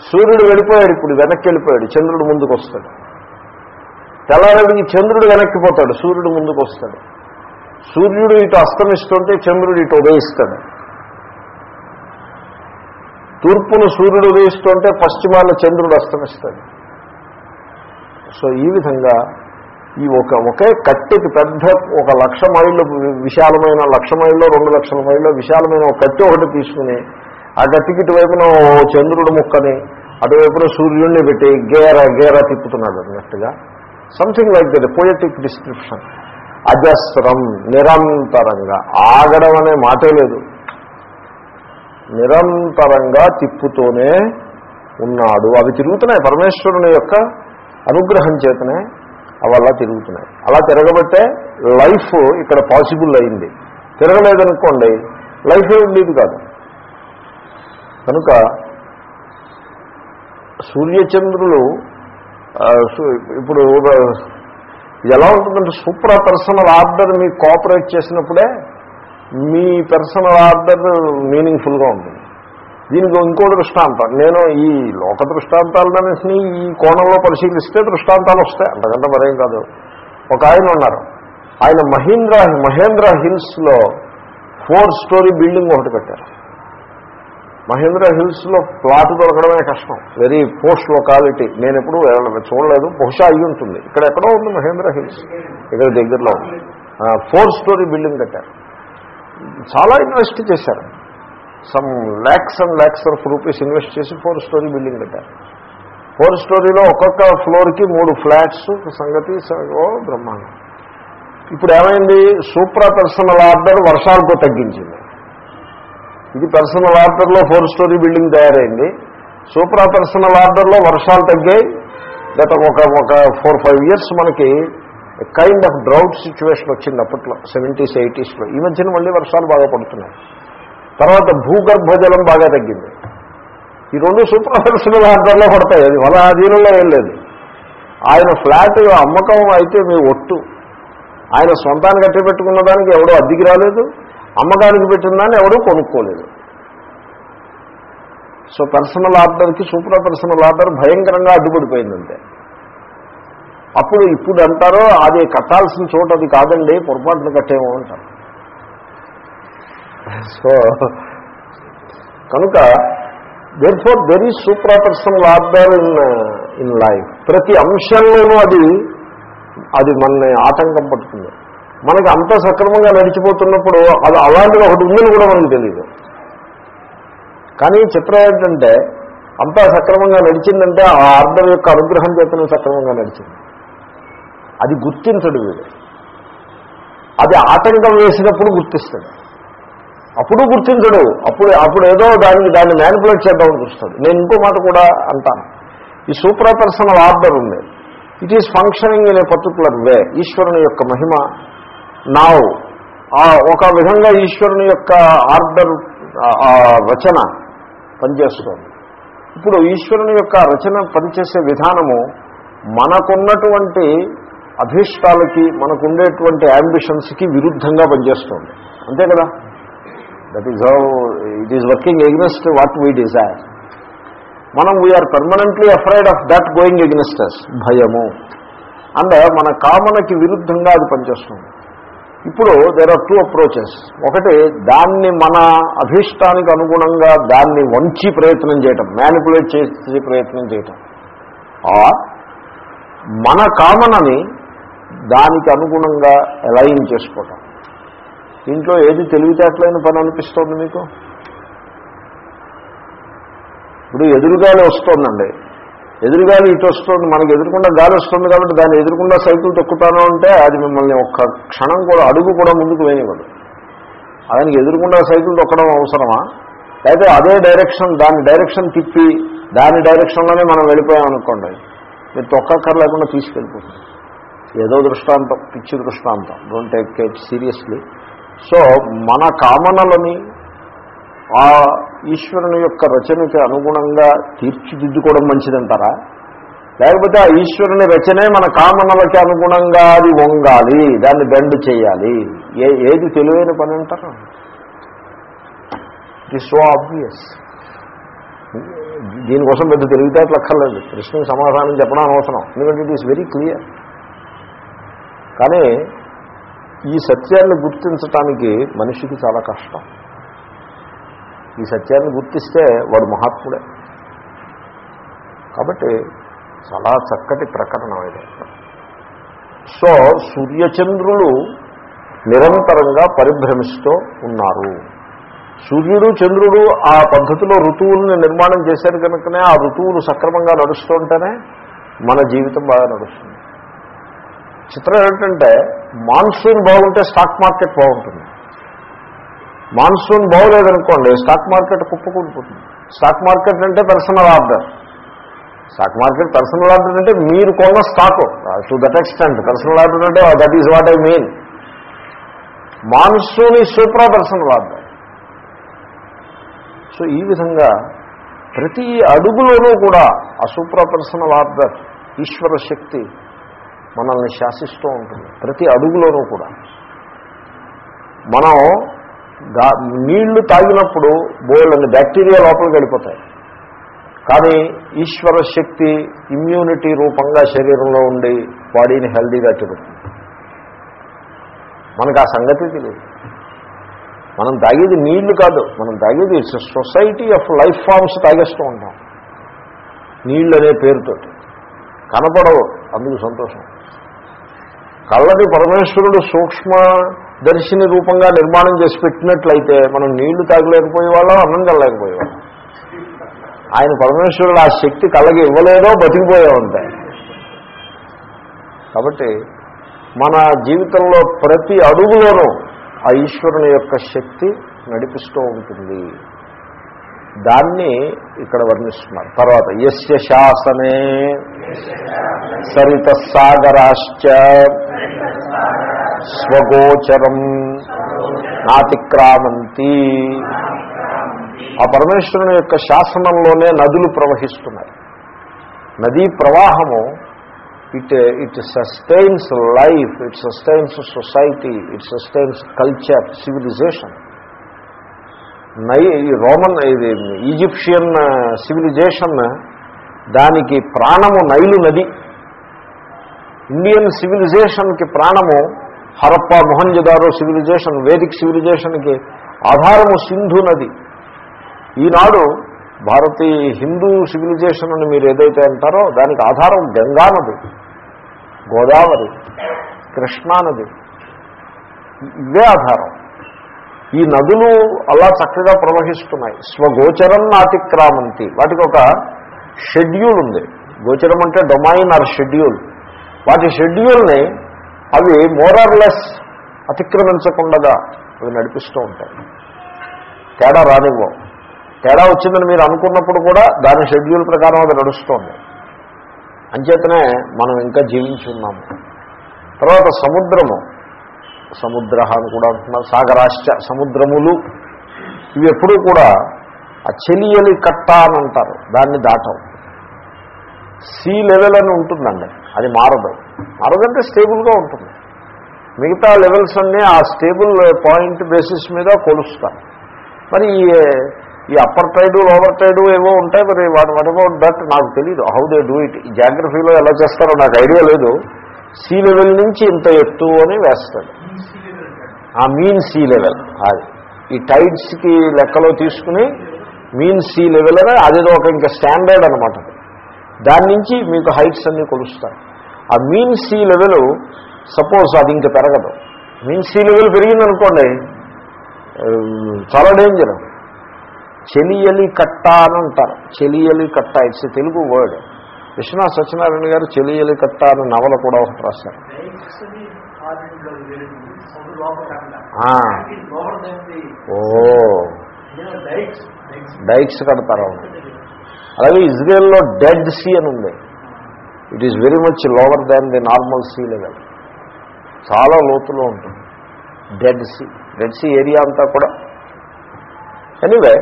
సూర్యుడు వెళ్ళిపోయాడు ఇప్పుడు వెనక్కి వెళ్ళిపోయాడు చంద్రుడు ముందుకు వస్తాడు తెల్లవారికి చంద్రుడు వెనక్కిపోతాడు సూర్యుడు ముందుకు వస్తాడు సూర్యుడు ఇటు అస్తమిస్తుంటే చంద్రుడు ఇటు ఉదయిస్తాడు. తూర్పును సూర్యుడు ఉదయిస్తుంటే పశ్చిమాన చంద్రుడు అస్తమిస్తాడు. సో ఈ విధంగా ఈ ఒక ఒకే కట్టెకి పెద్ద ఒక లక్ష మైళ్ళు విశాలమైన లక్ష మైళ్ళు రెండు లక్షల మైళ్ళు విశాలమైన ఒక కట్టె ఒకటి తీసుకుని ఆ గట్టికి ఇటువైపున ఓ చంద్రుడు ముక్కని అటువైపున సూర్యుడిని పెట్టి గేర గేర తిప్పుతున్నాడు అన్నట్టుగా. Something like that poetic description అజస్రం నిరంతరంగా. ఆగడం అనే మాటే లేదు. నిరంతరంగా తిప్పుతూనే ఉన్నాడు. అవి తిరుగుతున్నాయి పరమేశ్వరుని యొక్క అనుగ్రహం చేతనే అవి అలా తిరుగుతున్నాయి. అలా తిరగబట్టే లైఫ్ ఇక్కడ పాసిబుల్ అయింది. తిరగలేదనుకోండి లైఫే ఉండేది కాదు. కనుక సూర్యచంద్రులు ఇప్పుడు ఇది ఎలా ఉంటుందంటే సూపర్ పర్సనల్ ఆర్డర్ మీకు కోఆపరేట్ చేసినప్పుడే మీ పర్సనల్ ఆర్డర్ మీనింగ్ఫుల్గా ఉంటుంది. దీనికి ఇంకో దృష్టాంతం నేను ఈ లోక దృష్టాంతాలన్నింటినీ ఈ కోణంలో పరిశీలిస్తే దృష్టాంతాలు వస్తాయి అంతకంటే మరేం కాదు. ఒక ఆయన ఉన్నారు. ఆయన మహీంద్ర మహేంద్ర హిల్స్లో ఫోర్ స్టోరీ బిల్డింగ్ ఒకటి కట్టారు. మహేంద్ర హిల్స్లో ప్లాట్ దొరకడమే కష్టం. వెరీ పోస్ట్ లొకాలిటీ నేను ఎప్పుడు చూడలేదు. బహుశా అయ్యి ఉంటుంది. ఇక్కడ ఎక్కడో ఉంది మహేంద్ర హిల్స్. ఇక్కడ దగ్గరలో ఉంది. ఫోర్ స్టోరీ బిల్డింగ్ కట్టారు. చాలా ఇన్వెస్ట్ చేశారు. Some lakhs and lakhs of rupees invest చేసి ఫోర్ స్టోరీ బిల్డింగ్ కట్టారు. ఫోర్ స్టోరీలో ఒక్కొక్క ఫ్లోర్కి మూడు ఫ్లాట్స్ సంగతి ఓ బ్రహ్మాండం. ఇప్పుడు ఏమైంది? సూప్రా పర్సనల్ ఆర్డర్ వర్షాలతో తగ్గించింది. ఇది పర్సనల్ ఆర్డర్లో ఫోర్ స్టోరీ బిల్డింగ్ తయారైంది. సూప్రా పర్సనల్ ఆర్డర్లో వర్షాలు తగ్గాయి. గత ఒక ఒక ఫోర్ ఫైవ్ ఇయర్స్ మనకి కైండ్ ఆఫ్ డ్రౌట్ సిచ్యువేషన్ వచ్చింది అప్పట్లో సెవెంటీస్ ఎయిటీస్లో ఈ మధ్యన మళ్ళీ వర్షాలు బాగా పడుతున్నాయి. తర్వాత భూగర్భ జలం బాగా తగ్గింది. ఈ రెండు సూపర్ పర్సనల్ ఆర్డర్లో పడతాయి. అది మన అధీనంలో ఏం లేదు. ఆయన ఫ్లాట్ అమ్మకం అయితే మీ ఒట్టు. ఆయన సొంతాన్ని కట్టి పెట్టుకున్న దానికి ఎవడో అద్దెకి రాలేదు. అమ్మకానికి పెట్టిన దాన్ని ఎవడూ కొనుక్కోలేదు. సో పర్సనల్ ఆర్డర్కి సూపర్ పర్సనల్ ఆర్డర్ భయంకరంగా అడ్డుపడిపోయిందంటే. అప్పుడు ఇప్పుడు అంటారో అది కట్టాల్సిన చోట అది కాదండి పొరపాటున కట్టేమో అంటారు. సో కనుక therefore there is super personal order in in life ప్రతి అంశంలోనూ అది అది మనని ఆటంకం పడుతుంది మనకి అంత సక్రమంగా నడిచిపోతున్నప్పుడు అది అలాంటిది ఒకటి ఉందని కూడా మనకు తెలియదు. కానీ చిత్రం ఏంటంటే అంతా సక్రమంగా నడిచిందంటే ఆ ఆర్డర్ యొక్క అనుగ్రహం చేతనే సక్రమంగా నడిచింది. అది గుర్తించడు వీడు. అది ఆటంకం వేసినప్పుడు గుర్తిస్తాడు. అప్పుడు గుర్తించడు. అప్పుడు అప్పుడు ఏదో దానికి దాన్ని మ్యానిపులేట్ చేద్దామని చూస్తాడు. నేను ఇంకో మాట కూడా అంటాను. ఈ సూపర్ పర్సనల్ ఆర్డర్ ఉంది. It is functioning in a particular way ఈశ్వరుని యొక్క మహిమ నావ్ ఒక విధంగా ఈశ్వరుని యొక్క ఆర్డర్ ఆ రచన పనిచేస్తుంది. ఇప్పుడు ఈశ్వరుని యొక్క రచన పనిచేసే విధానము మనకున్నటువంటి అభీష్టాలకి మనకుండేటువంటి యాంబిషన్స్కి విరుద్ధంగా పనిచేస్తుంది. అంతే కదా? That is how it is working against what we desire మనం we are permanently afraid of that going against భయము. అండ్ మన కామనకి విరుద్ధంగా అది పనిచేస్తుంది. ఇప్పుడు దేర్ ఆర్ టూ అప్రోచెస్ ఒకటి దాన్ని మన అభీష్టానికి అనుగుణంగా దాన్ని వంచి ప్రయత్నం చేయటం మ్యానిపులేట్ చేసే ప్రయత్నం చేయటం. ఆర్ మన కామనని దానికి అనుగుణంగా అలైన్ చేసుకోవటం. దీంట్లో ఏది తెలివితేటలైన పని అనిపిస్తోంది మీకు? ఇప్పుడు ఎదురుగాలి వస్తోందండి. ఎదురుగాలి ఇటు వస్తుంది మనకి ఎదురుకుండా గాలి వస్తుంది కాబట్టి దాన్ని ఎదురుకుండా సైకిల్ తొక్కుతాను అంటే అది మిమ్మల్ని ఒక్క క్షణం కూడా అడుగు కూడా ముందుకు వేయకూడదు దానికి ఎదురుకుండా సైకిల్ తొక్కడం అవసరమా? అయితే అదే డైరెక్షన్ దాని డైరెక్షన్ తిప్పి దాని డైరెక్షన్లోనే మనం వెళ్ళిపోయాం అనుకోండి. మీరు తొక్కక్కర్ లేకుండా తీసుకెళ్ళిపోతుంది. ఏదో దృష్టాంతం పిచ్చి దృష్టాంతం. Don't take it seriously so మన కామనలని ఆ ఈశ్వరుని యొక్క రచనకి అనుగుణంగా తీర్చిదిద్దుకోవడం మంచిదంటారా? లేకపోతే ఆ ఈశ్వరుని రచనే మన కామనలకి అనుగుణంగా అది వంగాలి దాన్ని బెండ్ చేయాలి. ఏ ఏది తెలివైన పని అంటారు ఇట్ ఈస్ సో ఆబ్వియస్ దీనికోసం పెద్ద తెలివితేటలు అక్కర్లేదు. కృష్ణుని సమాధానం చెప్పడం అనవసరం. ఎందుకంటే ఇట్ ఈస్ వెరీ క్లియర్ కానీ ఈ సత్యాన్ని గుర్తించటానికి మనిషికి చాలా కష్టం. ఈ సత్యాన్ని గుర్తిస్తే వాడు మహాత్ముడే. కాబట్టి చాలా చక్కటి ప్రకరణం ఇది. సో సూర్యచంద్రులు నిరంతరంగా పరిభ్రమిస్తూ ఉన్నారు. సూర్యుడు చంద్రుడు ఆ పద్ధతిలో ఋతువుల్ని నిర్మాణం చేశారు కనుకనే ఆ ఋతువులు సక్రమంగా నడుస్తూ ఉంటేనే మన జీవితం బాగా నడుస్తుంది. చిత్రం ఏంటంటే మాన్సూన్ బాగుంటే స్టాక్ మార్కెట్ బాగుంటుంది. మాన్సూన్ బాగోలేదనుకోండి స్టాక్ మార్కెట్ కుప్పకూలిపోతుంది స్టాక్ మార్కెట్ అంటే personal order stock market personal order అంటే మీరు కొన్న stock to that extent personal order అంటే that is what I mean monsoon ఈ సూపర్ పర్సనల్ ఆర్డర్ సో ఈ విధంగా ప్రతి అడుగులోనూ కూడా ఆ సూపర్ పర్సనల్ ఆర్డర్ ఈశ్వర శక్తి మనల్ని శాసిస్తూ ఉంటుంది. ప్రతి అడుగులోనూ కూడా. మనం నీళ్ళు తాగినప్పుడు బోళ్ళని బ్యాక్టీరియా లోపలికి వెళ్ళిపోతాయి. కానీ ఈశ్వర శక్తి ఇమ్యూనిటీ రూపంగా శరీరంలో ఉండి బాడీని హెల్దీగా చెబుతుంది మనకు ఆ సంగతి తెలియదు. మనం తాగేది నీళ్ళు కాదు మనం తాగేది it's society of life forms తాగేస్తూ ఉంటాం. నీళ్ళు అనే పేరుతో కనపడవు అందుకు సంతోషం. కళ్ళని పరమేశ్వరుడు సూక్ష్మ దర్శిని రూపంగా నిర్మాణం చేసి పెట్టినట్లయితే మనం నీళ్ళు తాగలేకపోయేవాళ్ళం అన్నం కలలేకపోయేవాళ్ళం ఆయన పరమేశ్వరుడు ఆ శక్తి కళ్ళకి ఇవ్వలేదో బతికిపోయే ఉంటాయి. కాబట్టి మన జీవితంలో ప్రతి అడుగులోనూ ఆ ఈశ్వరుని యొక్క శక్తి నడిపిస్తూ ఉంటుంది. దాన్ని ఇక్కడ వర్ణిస్తున్నారు. తర్వాత యస్య శాసనే సరిత సాగరాశ్చ స్వగోచరం. నాతిక్రామంతి. ఆ పరమేశ్వరుని యొక్క శాసనంలోనే నదులు ప్రవహిస్తున్నాయి. నదీ ప్రవాహము it it sustains life it sustains society it sustains culture civilization నై రోమన్ ఇది ఈజిప్షియన్ uh, సివిలైజేషన్ దానికి ప్రాణము నైలు నది. ఇండియన్ సివిలైజేషన్కి ప్రాణము హరప్ప మొహంజదారో సివిలైజేషన్ వేదిక్ సివిలైజేషన్కి ఆధారము సింధు నది. ఈనాడు భారతీయ హిందూ సివిలైజేషన్ అని మీరు ఏదైతే అంటారో దానికి ఆధారం గంగా నది గోదావరి కృష్ణానది ఇవే ఆధారం. ఈ నదులు అలా చక్కగా ప్రవహిస్తున్నాయి. స్వగోచరం నాతిక్రామంతి. వాటికి ఒక షెడ్యూల్ ఉంది. గోచరం అంటే డొమైన్ ఆర్ షెడ్యూల్. వాటి షెడ్యూల్ని అవి మోరర్లెస్ అతిక్రమించకుండా అవి నడిపిస్తూ ఉంటాయి. తేడా రానివ్వం తేడా వచ్చిందని మీరు అనుకున్నప్పుడు కూడా దాని షెడ్యూల్ ప్రకారం అది నడుస్తుంది. అంచేతనే మనం ఇంకా జీవించి ఉన్నాము. తర్వాత సముద్రము. సముద్ర అని కూడా అంటున్నారు. సాగరాశ్చ సముద్రములు. ఇవి ఎప్పుడూ కూడా ఆ చెలియలి కట్ట అని అంటారు. దాన్ని దాటం సీ లెవెల్ అని ఉంటుందండి. అది మారదు. మారదంటే స్టేబుల్గా ఉంటుంది. మిగతా లెవెల్స్ అన్నీ ఆ స్టేబుల్ పాయింట్ బేసిస్ మీద కొలుస్తారు మరి ఈ- ఈ అప్పర్ టైడు లోవర్ టైడు ఏవో ఉంటాయి మరి వాట్ వాట్ అబౌట్ దట్ నాకు తెలియదు హౌ దే డూ ఇట్ ఈ జాగ్రఫీలో ఎలా చేస్తారో నాకు ఐడియా లేదు. సీ లెవెల్ నుంచి ఇంత ఎత్తు అని వేస్తాడు. ఆ మీన్ సీ లెవెల్. అది. ఈ టైడ్స్కి లెక్కలో తీసుకుని మీన్ సీ లెవెల్ అని అదేదో ఒక ఇంకా స్టాండర్డ్ అనమాట దాని నుంచి మీకు హైట్స్ అన్నీ కొలుస్తారు ఆ మీన్ సీ లెవెల్ సపోజ్ అది ఇంకా పెరగదు. మీన్ సీ లెవెల్ పెరిగిందనుకోండి చాలా డేంజర్ చెలియలి కట్ట అని అంటారు. చెలియలి కట్ట ఇట్స్ తెలుగు వర్డ్. విశ్వనాథ్ సత్యనారాయణ గారు చెలియలి కట్ట అనే నవల కూడా ఒకటి రాశారు. ఓ. డైక్స్ కడతారు అవును. అలాగే ఇజ్రాయెల్లో డెడ్ సీ అని ఉంది. It is very much lower than the normal sea level చాలా లోతులో ఉంటుంది. Dead sea dead sea area అంతా కూడా. ఎనీవే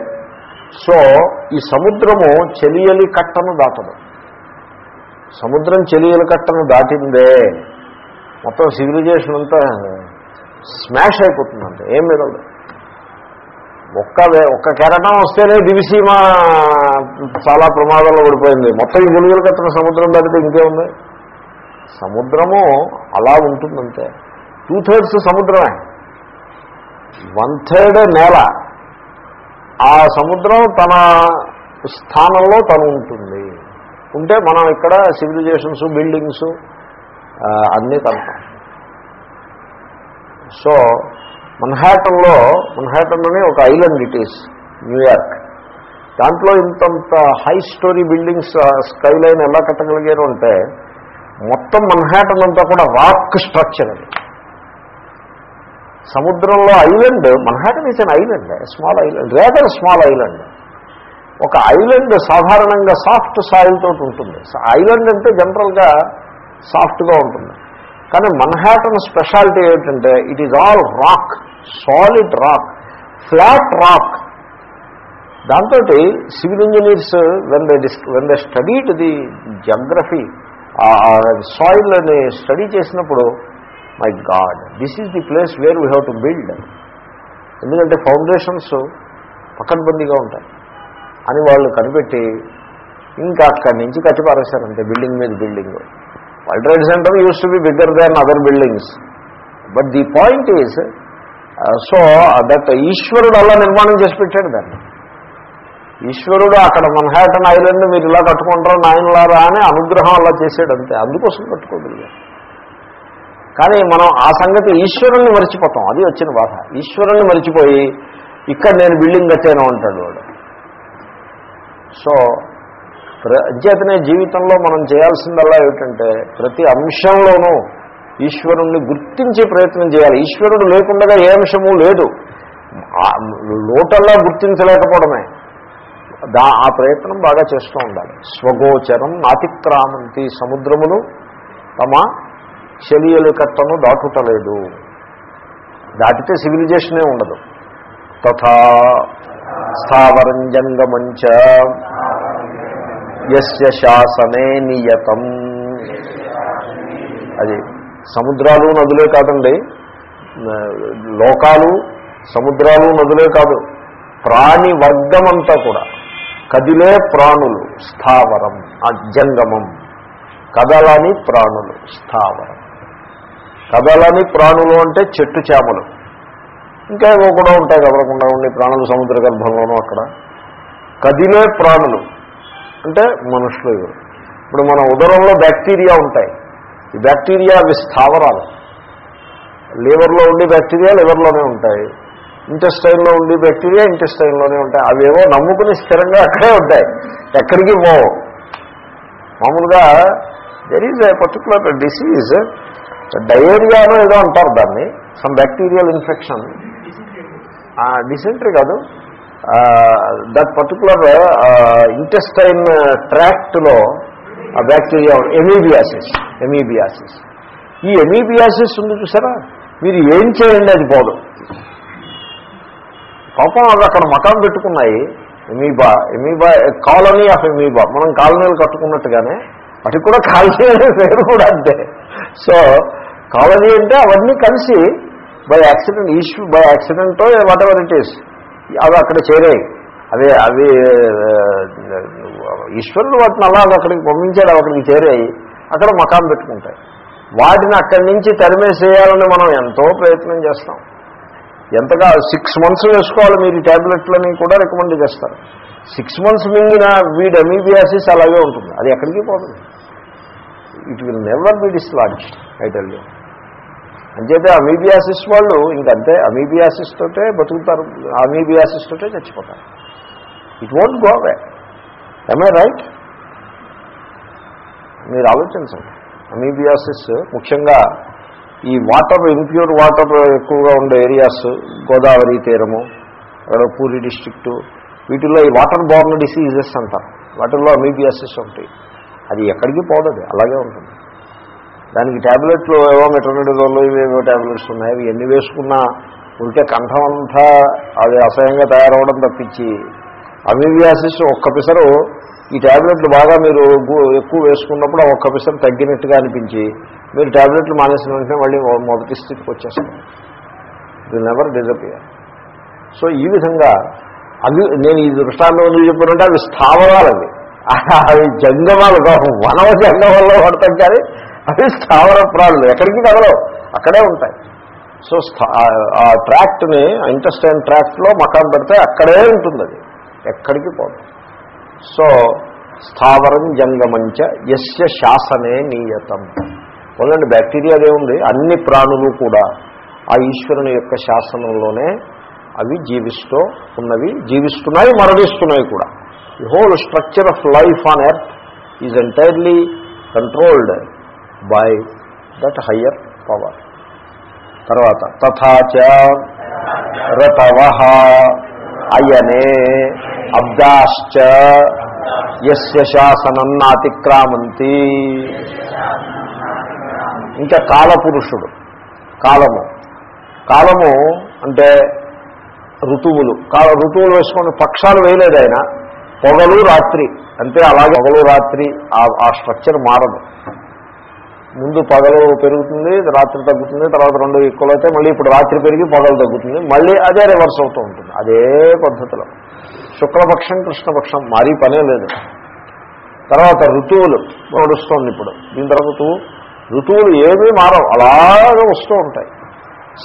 సో ఈ సముద్రము చెలియలి కట్టను దాటదు. సముద్రం చెలియలి కట్టను దాటిందే. మొత్తం సివిలైజేషన్ అంతా స్మాష్ అయిపోతుందంటే. ఏం మిగలదు. ఒక్క ఒక్క కెరటం వస్తేనే దివిసీమ చాలా ప్రమాదంలో పడిపోయింది. మొత్తం ఈ వెలుగులు కట్టిన సముద్రం దాటితే ఇంకేముంది? సముద్రము అలా ఉంటుందంటే టూ థర్డ్స్ సముద్రమే. వన్ థర్డ్ నేల. ఆ సముద్రం తన స్థానంలో తను ఉంటుంది. ఉంటే మనం ఇక్కడ సివిలైజేషన్స్ బిల్డింగ్స్ అన్నీ కనుక సో మన్హాటన్లో మన్హాటన్ అని ఒక ఐలండ్ ఇట్ ఈస్ న్యూయార్క్ దాంట్లో ఇంతంత high storey buildings skyline ఎలా కట్టగలిగారు అంటే మొత్తం మన్హాటన్ అంతా కూడా రాక్ స్ట్రక్చర్ అది. సముద్రంలో island Manhattan is an island small island rather small island ఒక ఐలండ్ సాధారణంగా సాఫ్ట్ సాయిల్ తోటి ఉంటుంది. ఐలండ్ అంటే జనరల్గా సాఫ్ట్గా ఉంటుంది. కానీ మన్హాటన్ స్పెషాలిటీ ఏమిటంటే it is all rock solid rock flat rock దాంతో civil engineers when they dis when they studied the geography సాయిల్ని study చేసినప్పుడు my god this is the place where we have to build ఎందుకంటే foundations పక్కనబందీగా ఉంటాయి. అని వాళ్ళు కనిపెట్టి ఇంకా అక్కడి నుంచి కట్టిపారేశారంటే బిల్డింగ్ మీద building World Trade Center used to be bigger than other buildings but the point is so that ఈశ్వరుడు అలా నిర్మాణం చేసి పెట్టాడు దాన్ని. ఈశ్వరుడు అక్కడ మన్హాటన్ ఐలాండ్ మీరు ఇలా కట్టుకుంటారు నాయనలారా అని అనుగ్రహం అలా చేసాడు అంతే. అందుకోసం కట్టుకోగలిగారు కానీ మనం ఆ సంగతి ఈశ్వరుణ్ణి మర్చిపోతాం. అది వచ్చిన బాధ. ఈశ్వరుణ్ణి మర్చిపోయి ఇక్కడ నేను బిల్డింగ్ కట్టాను అంటాడు వాడు. సో అధ్యతనే జీవితంలో మనం చేయాల్సిందల్లా ఏమిటంటే ప్రతి అంశంలోనూ ఈశ్వరుణ్ణి గుర్తించే ప్రయత్నం చేయాలి. ఈశ్వరుడు లేకుండా ఏ అంశము లేదు. లోటల్లా గుర్తించలేకపోవడమే. దా ఆ ప్రయత్నం బాగా చేస్తూ ఉండాలి. స్వగోచరం నాతిక్రామంతి సముద్రములు తమ శలియలు కట్టను దాటుటలేదు. దాటితే సివిలైజేషనే ఉండదు. తథా స్థావరం జంగమంచ యస్య శాసనే నియతం. అది సముద్రాలు నదులే కాదండి. లోకాలు సముద్రాలు నదులే కాదు. ప్రాణి వర్గమంతా కూడా కదిలే ప్రాణులు స్థావరం జంగమం కదలని ప్రాణులు స్థావరం. కదలని ప్రాణులు అంటే చెట్టు చేమలు. ఇంకా ఏవో కూడా ఉంటాయి కదలకుండా ఉండే ప్రాణులు సముద్ర గర్భంలోనూ అక్కడ. కదిలే ప్రాణులు అంటే మనుషులు ఇవి. ఇప్పుడు మన ఉదరంలో బ్యాక్టీరియా ఉంటాయి. ఈ బ్యాక్టీరియా అవి స్థావరాలు. లివర్లో ఉండే బ్యాక్టీరియా లివర్లోనే ఉంటాయి. ఇంటెస్టైన్లో ఉండే బ్యాక్టీరియా ఇంటెస్టైన్లోనే ఉంటాయి. అవేవో నమ్ముకుని స్థిరంగా అక్కడే ఉంటాయి. ఎక్కడికి పోవు మామూలుగా there is a particular disease డయేరియాలో ఏదో అంటారు దాన్ని. సమ్ బ్యాక్టీరియల్ ఇన్ఫెక్షన్ డిసెంట్రీ కాదు. దట్ పర్టికులర్ ఇంటెస్టైన్ ట్రాక్ట్లో ఆ బ్యాక్టీరియా ఎమీబియాసిస్ ఎమీబియాసిస్ ఈ ఎమీబియాసిస్ ఉంది చూసారా? మీరు ఏం చేయండి అది పోదు. పాపం అవి అక్కడ మకాం పెట్టుకున్నాయి. Amoeba amoeba colony of amoeba మనం కాలనీలు కట్టుకున్నట్టుగానే వాటికి కూడా కాలనీ అనే పేరు కూడా అంతే. సో కాలనీ అంటే అవన్నీ కలిసి బై యాక్సిడెంట్ ఈశ్వ బై యాక్సిడెంటో వాట్ ఎవర్ ఇట్ ఈస్ అవి అక్కడ చేరాయి. అవి అవి ఈశ్వరుడు వాటిని అలా అక్కడికి పంపించాడు అక్కడికి చేరాయి. అక్కడ మకాం పెట్టుకుంటాయి. వాటిని అక్కడి నుంచి తరిమేసేయాలని మనం ఎంతో ప్రయత్నం చేస్తాం. ఎంతగా సిక్స్ మంత్స్ వేసుకోవాలి మీరు ఈ ట్యాబ్లెట్లని కూడా రికమెండ్ చేస్తారు. సిక్స్ మంత్స్ మింగిన వీడి అమీబియాసిస్ అలాగే ఉంటుంది. అది ఎక్కడికి పోతుంది it will never be dislodge I tell you అంచేతే అమీబియాసిస్ వాళ్ళు ఇంకంతే అమీబియాసిస్ తోటే బతుకుతారు అమీబియాసిస్ తోటే చచ్చిపోతారు. It won't go away I right మీరు ఆలోచించండి. అమీబియాసిస్ ముఖ్యంగా ఈ వాటర్ ఇంప్యూర్ వాటర్ ఎక్కువగా ఉండే ఏరియాస్ గోదావరి తీరము అక్కడ పూరి డిస్ట్రిక్టు వీటిల్లో ఈ వాటర్ బోర్న్ డిసీజెస్ అంటారు. వాటిల్లో అమీబియాసిస్ ఉంటాయి. అది ఎక్కడికి పోదది అలాగే ఉంటుంది. దానికి ట్యాబ్లెట్లు ఏవో మెటర్నడిజోళ్ళు ఇవేవో ట్యాబ్లెట్స్ ఉన్నాయి. అవి ఎన్ని వేసుకున్నా ఉంటే కంఠం అంతా అది అసహ్యంగా తయారవడం తప్పించి అమీబియాసిస్ ఒక్క పిసరు ఈ ట్యాబ్లెట్లు బాగా మీరు ఎక్కువ వేసుకున్నప్పుడు ఒక్క పిసర్ తగ్గినట్టుగా అనిపించి మీరు ట్యాబ్లెట్లు మానేసిన వెంటనే మళ్ళీ మొదటి స్థితికి వచ్చేస్తారు ఇది నెవర్ డిజపియర్ సో ఈ విధంగా అవి నేను ఈ దృష్టాంతం ఎందుకు చెప్పానంటే అవి స్థావరాలవి అవి. జంగమాలు కావు. వనవ జంగమంలో పడతాం కానీ అవి స్థావర ప్రాణులు. ఎక్కడికి కదలవు. అక్కడే ఉంటాయి. సో స్థా- ఆ- ట్రాక్ట్ని ఇంటెస్టైన్ ట్రాక్ట్లో మకాన్ పెడితే అక్కడే ఉంటుంది అది. ఎక్కడికి పోదు. సో స్థావరం జంగమంచ యస్య శాసనే నియతం. పోలండి బ్యాక్టీరియా ఉంది. అన్ని ప్రాణులు కూడా ఆ ఈశ్వరుని యొక్క శాసనంలోనే అవి జీవిస్తూ ఉన్నవి జీవిస్తున్నాయి మరణిస్తున్నాయి కూడా. The whole structure of life on earth is entirely controlled by that higher power తర్వాత తథాచ రతవ అయనే అబ్దాశ్చ యస్య శాసనం నాతిక్రామంతి. ఇంకా కాలపురుషుడు కాలము. కాలము అంటే ఋతువులు. కాల ఋతువులు వేసుకొని పక్షాలు వేయలేదు ఆయన. పొగలు రాత్రి. అంటే అలాగే పొగలు రాత్రి ఆ స్ట్రక్చర్ మారదు. ముందు పగలు పెరుగుతుంది రాత్రి తగ్గుతుంది తర్వాత రెండు ఎక్కువ అయితే మళ్ళీ ఇప్పుడు రాత్రి పెరిగి పగలు తగ్గుతుంది మళ్ళీ అదే రివర్స్ అవుతూ ఉంటుంది. అదే పద్ధతిలో. శుక్లపక్షం కృష్ణపక్షం మారీ పనే లేదు. తర్వాత ఋతువులు నడుస్తుంది ఇప్పుడు. దీని తర్వాత ఋతువులు ఏమీ మారవు అలాగే వస్తూ ఉంటాయి.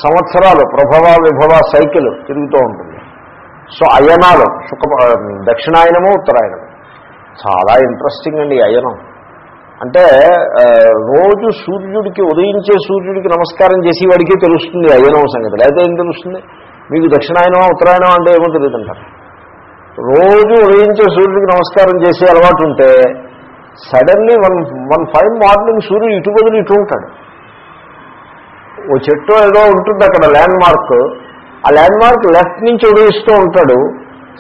సంవత్సరాలు ప్రభవ విభవ సైకిల్ తిరుగుతూ ఉంటుంది. సో అయనాలు శుక్ర దక్షిణాయనము ఉత్తరాయణము చాలా ఇంట్రెస్టింగ్ అండి అయనం. అంటే రోజు సూర్యుడికి ఉదయించే సూర్యుడికి నమస్కారం చేసేవాడికి తెలుస్తుంది అయ్యనవ సంగతి. లేకపోతే ఏం తెలుస్తుంది? మీకు దక్షిణాయనమా ఉత్తరాయణం అంటే ఏమో తెలియదంటారు. రోజు ఉదయించే సూర్యుడికి నమస్కారం చేసే అలవాటు ఉంటే suddenly one one five morning సూర్యుడు ఇటు బదులు ఇటు ఉంటాడు. ఓ చెట్టు ఏదో ఉంటుంది అక్కడ ల్యాండ్ మార్క్ ఆ ల్యాండ్ మార్క్ లెఫ్ట్ నుంచి ఉదయిస్తూ ఉంటాడు.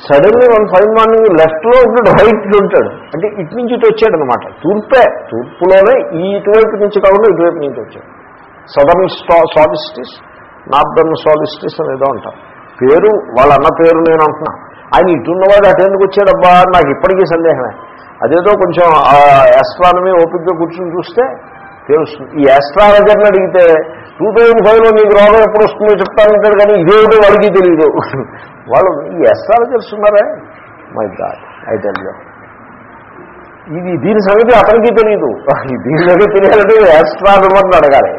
సడన్లీ వన్ ఫైవ్ మార్నింగ్ లెఫ్ట్లో ఉంటాడు రైట్లో ఉంటాడు. అంటే ఇటు నుంచి ఇటు వచ్చాడు అనమాట తూర్పే తూర్పులోనే ఈ ఇటువైపు నుంచి కాకుండా ఇటువైపు నుంచి వచ్చాడు. సదర్న్ సాలిస్టిస్ నార్దర్న్ సాలిస్టిస్ అనేదో అంటారు పేరు వాళ్ళ అన్న పేరు నేను అంటున్నా. ఆయన ఇటున్నవాడు అటు వచ్చాడబ్బా నాకు ఇప్పటికీ సందేహమే. అదేదో కొంచెం ఆస్ట్రానమీ ఓపిక్గా కూర్చుని చూస్తే తెలుస్తుంది. ఈ ఆస్ట్రాలజర్ని అడిగితే టూ థౌజండ్ ఫైవ్లో నీకు రోగం ఎప్పుడు వస్తుందో చెప్తానంటాడు కానీ ఇదేమిటో వాడికి తెలియదు. వాళ్ళు ఈ ఎస్ట్రాలజర్స్ ఉన్నారే? మై గాడ్ ఐ ఇది దీని సంగతి అతనికి తెలియదు దీని సంగతి తెలియాలంటే ఎస్ట్రానమర్ని అడగాలి.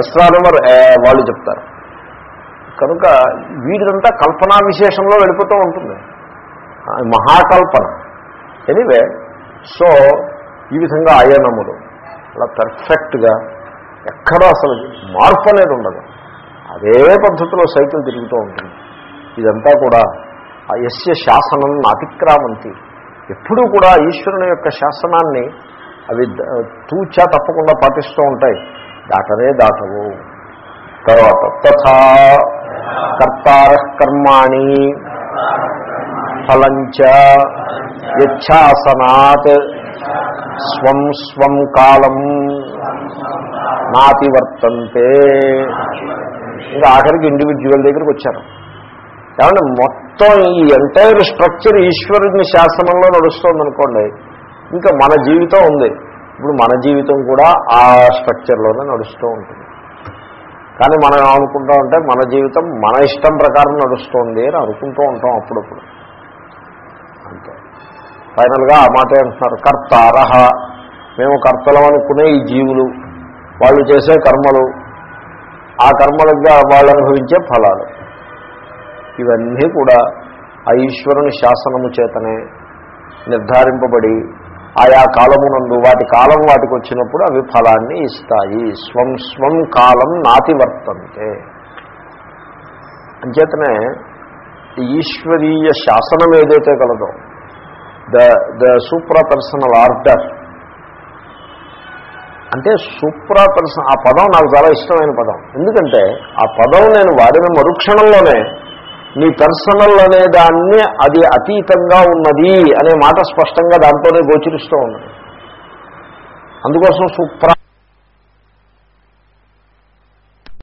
ఎస్ట్రానమర్ వాళ్ళు చెప్తారు. కనుక వీడిదంతా కల్పనా విశేషంలో వెళ్ళిపోతూ ఉంటుంది. మహాకల్పన. ఎనివే సో ఈ విధంగా అయనములు అలా పర్ఫెక్ట్గా ఎక్కడో అసలు మార్పు అనేది ఉండదు. అదే పద్ధతిలో సైకిల్ తిరుగుతూ ఉంటుంది. ఇదంతా కూడా ఆ యస్య శాసనం అతిక్రామంతి ఎప్పుడూ కూడా ఈశ్వరుని యొక్క శాసనాన్ని అవి తూచా తప్పకుండా పాటిస్తూ ఉంటాయి. దాటనే దాటవు. తర్వాత తథా కర్తార కర్మాణి ఫలంచ యచ్ఛాసనాత్ స్వం స్వం కాలం నాతివర్తంతే. ఇంకా ఆఖరికి ఇండివిజువల్ దగ్గరికి వచ్చారు. ఏమంటే మొత్తం ఈ ఎంటైర్ స్ట్రక్చర్ ఈశ్వరుని శాసనంలో నడుస్తోందనుకోండి ఇంకా మన జీవితం ఉంది. ఇప్పుడు మన జీవితం కూడా ఆ స్ట్రక్చర్లోనే నడుస్తూ ఉంటుంది. కానీ మనం ఏమనుకుంటా ఉంటే మన జీవితం మన ఇష్టం ప్రకారం నడుస్తోంది అని అనుకుంటూ ఉంటాం అప్పుడప్పుడు. అంతే. ఫైనల్గా ఆ మాట అంటున్నారు కర్తారహ మేము కర్తలం అనుకునే ఈ జీవులు వాళ్ళు చేసే కర్మలు ఆ కర్మలుగా వాళ్ళు అనుభవించే ఫలాలు. ఇవన్నీ కూడా ఆ ఈశ్వరుని శాసనము చేతనే నిర్ధారింపబడి ఆయా కాలమునందు వాటి కాలం వాటికి వచ్చినప్పుడు అవి ఫలాన్ని ఇస్తాయి. స్వం స్వం కాలం నాతి వర్తంతే. అంచేతనే ఈశ్వరీయ శాసనం ఏదైతే కలదో the the supra personal order అంటే సూప్రా పర్సన్ ఆ పదం నాకు చాలా ఇష్టమైన పదం. ఎందుకంటే ఆ పదం నేను వాడిన మరుక్షణంలోనే మీ పర్సనల్ అనే దాన్ని అది అతీతంగా ఉన్నది అనే మాట స్పష్టంగా దాంతోనే గోచరిస్తూ ఉన్నది. అందుకోసం సుప్రా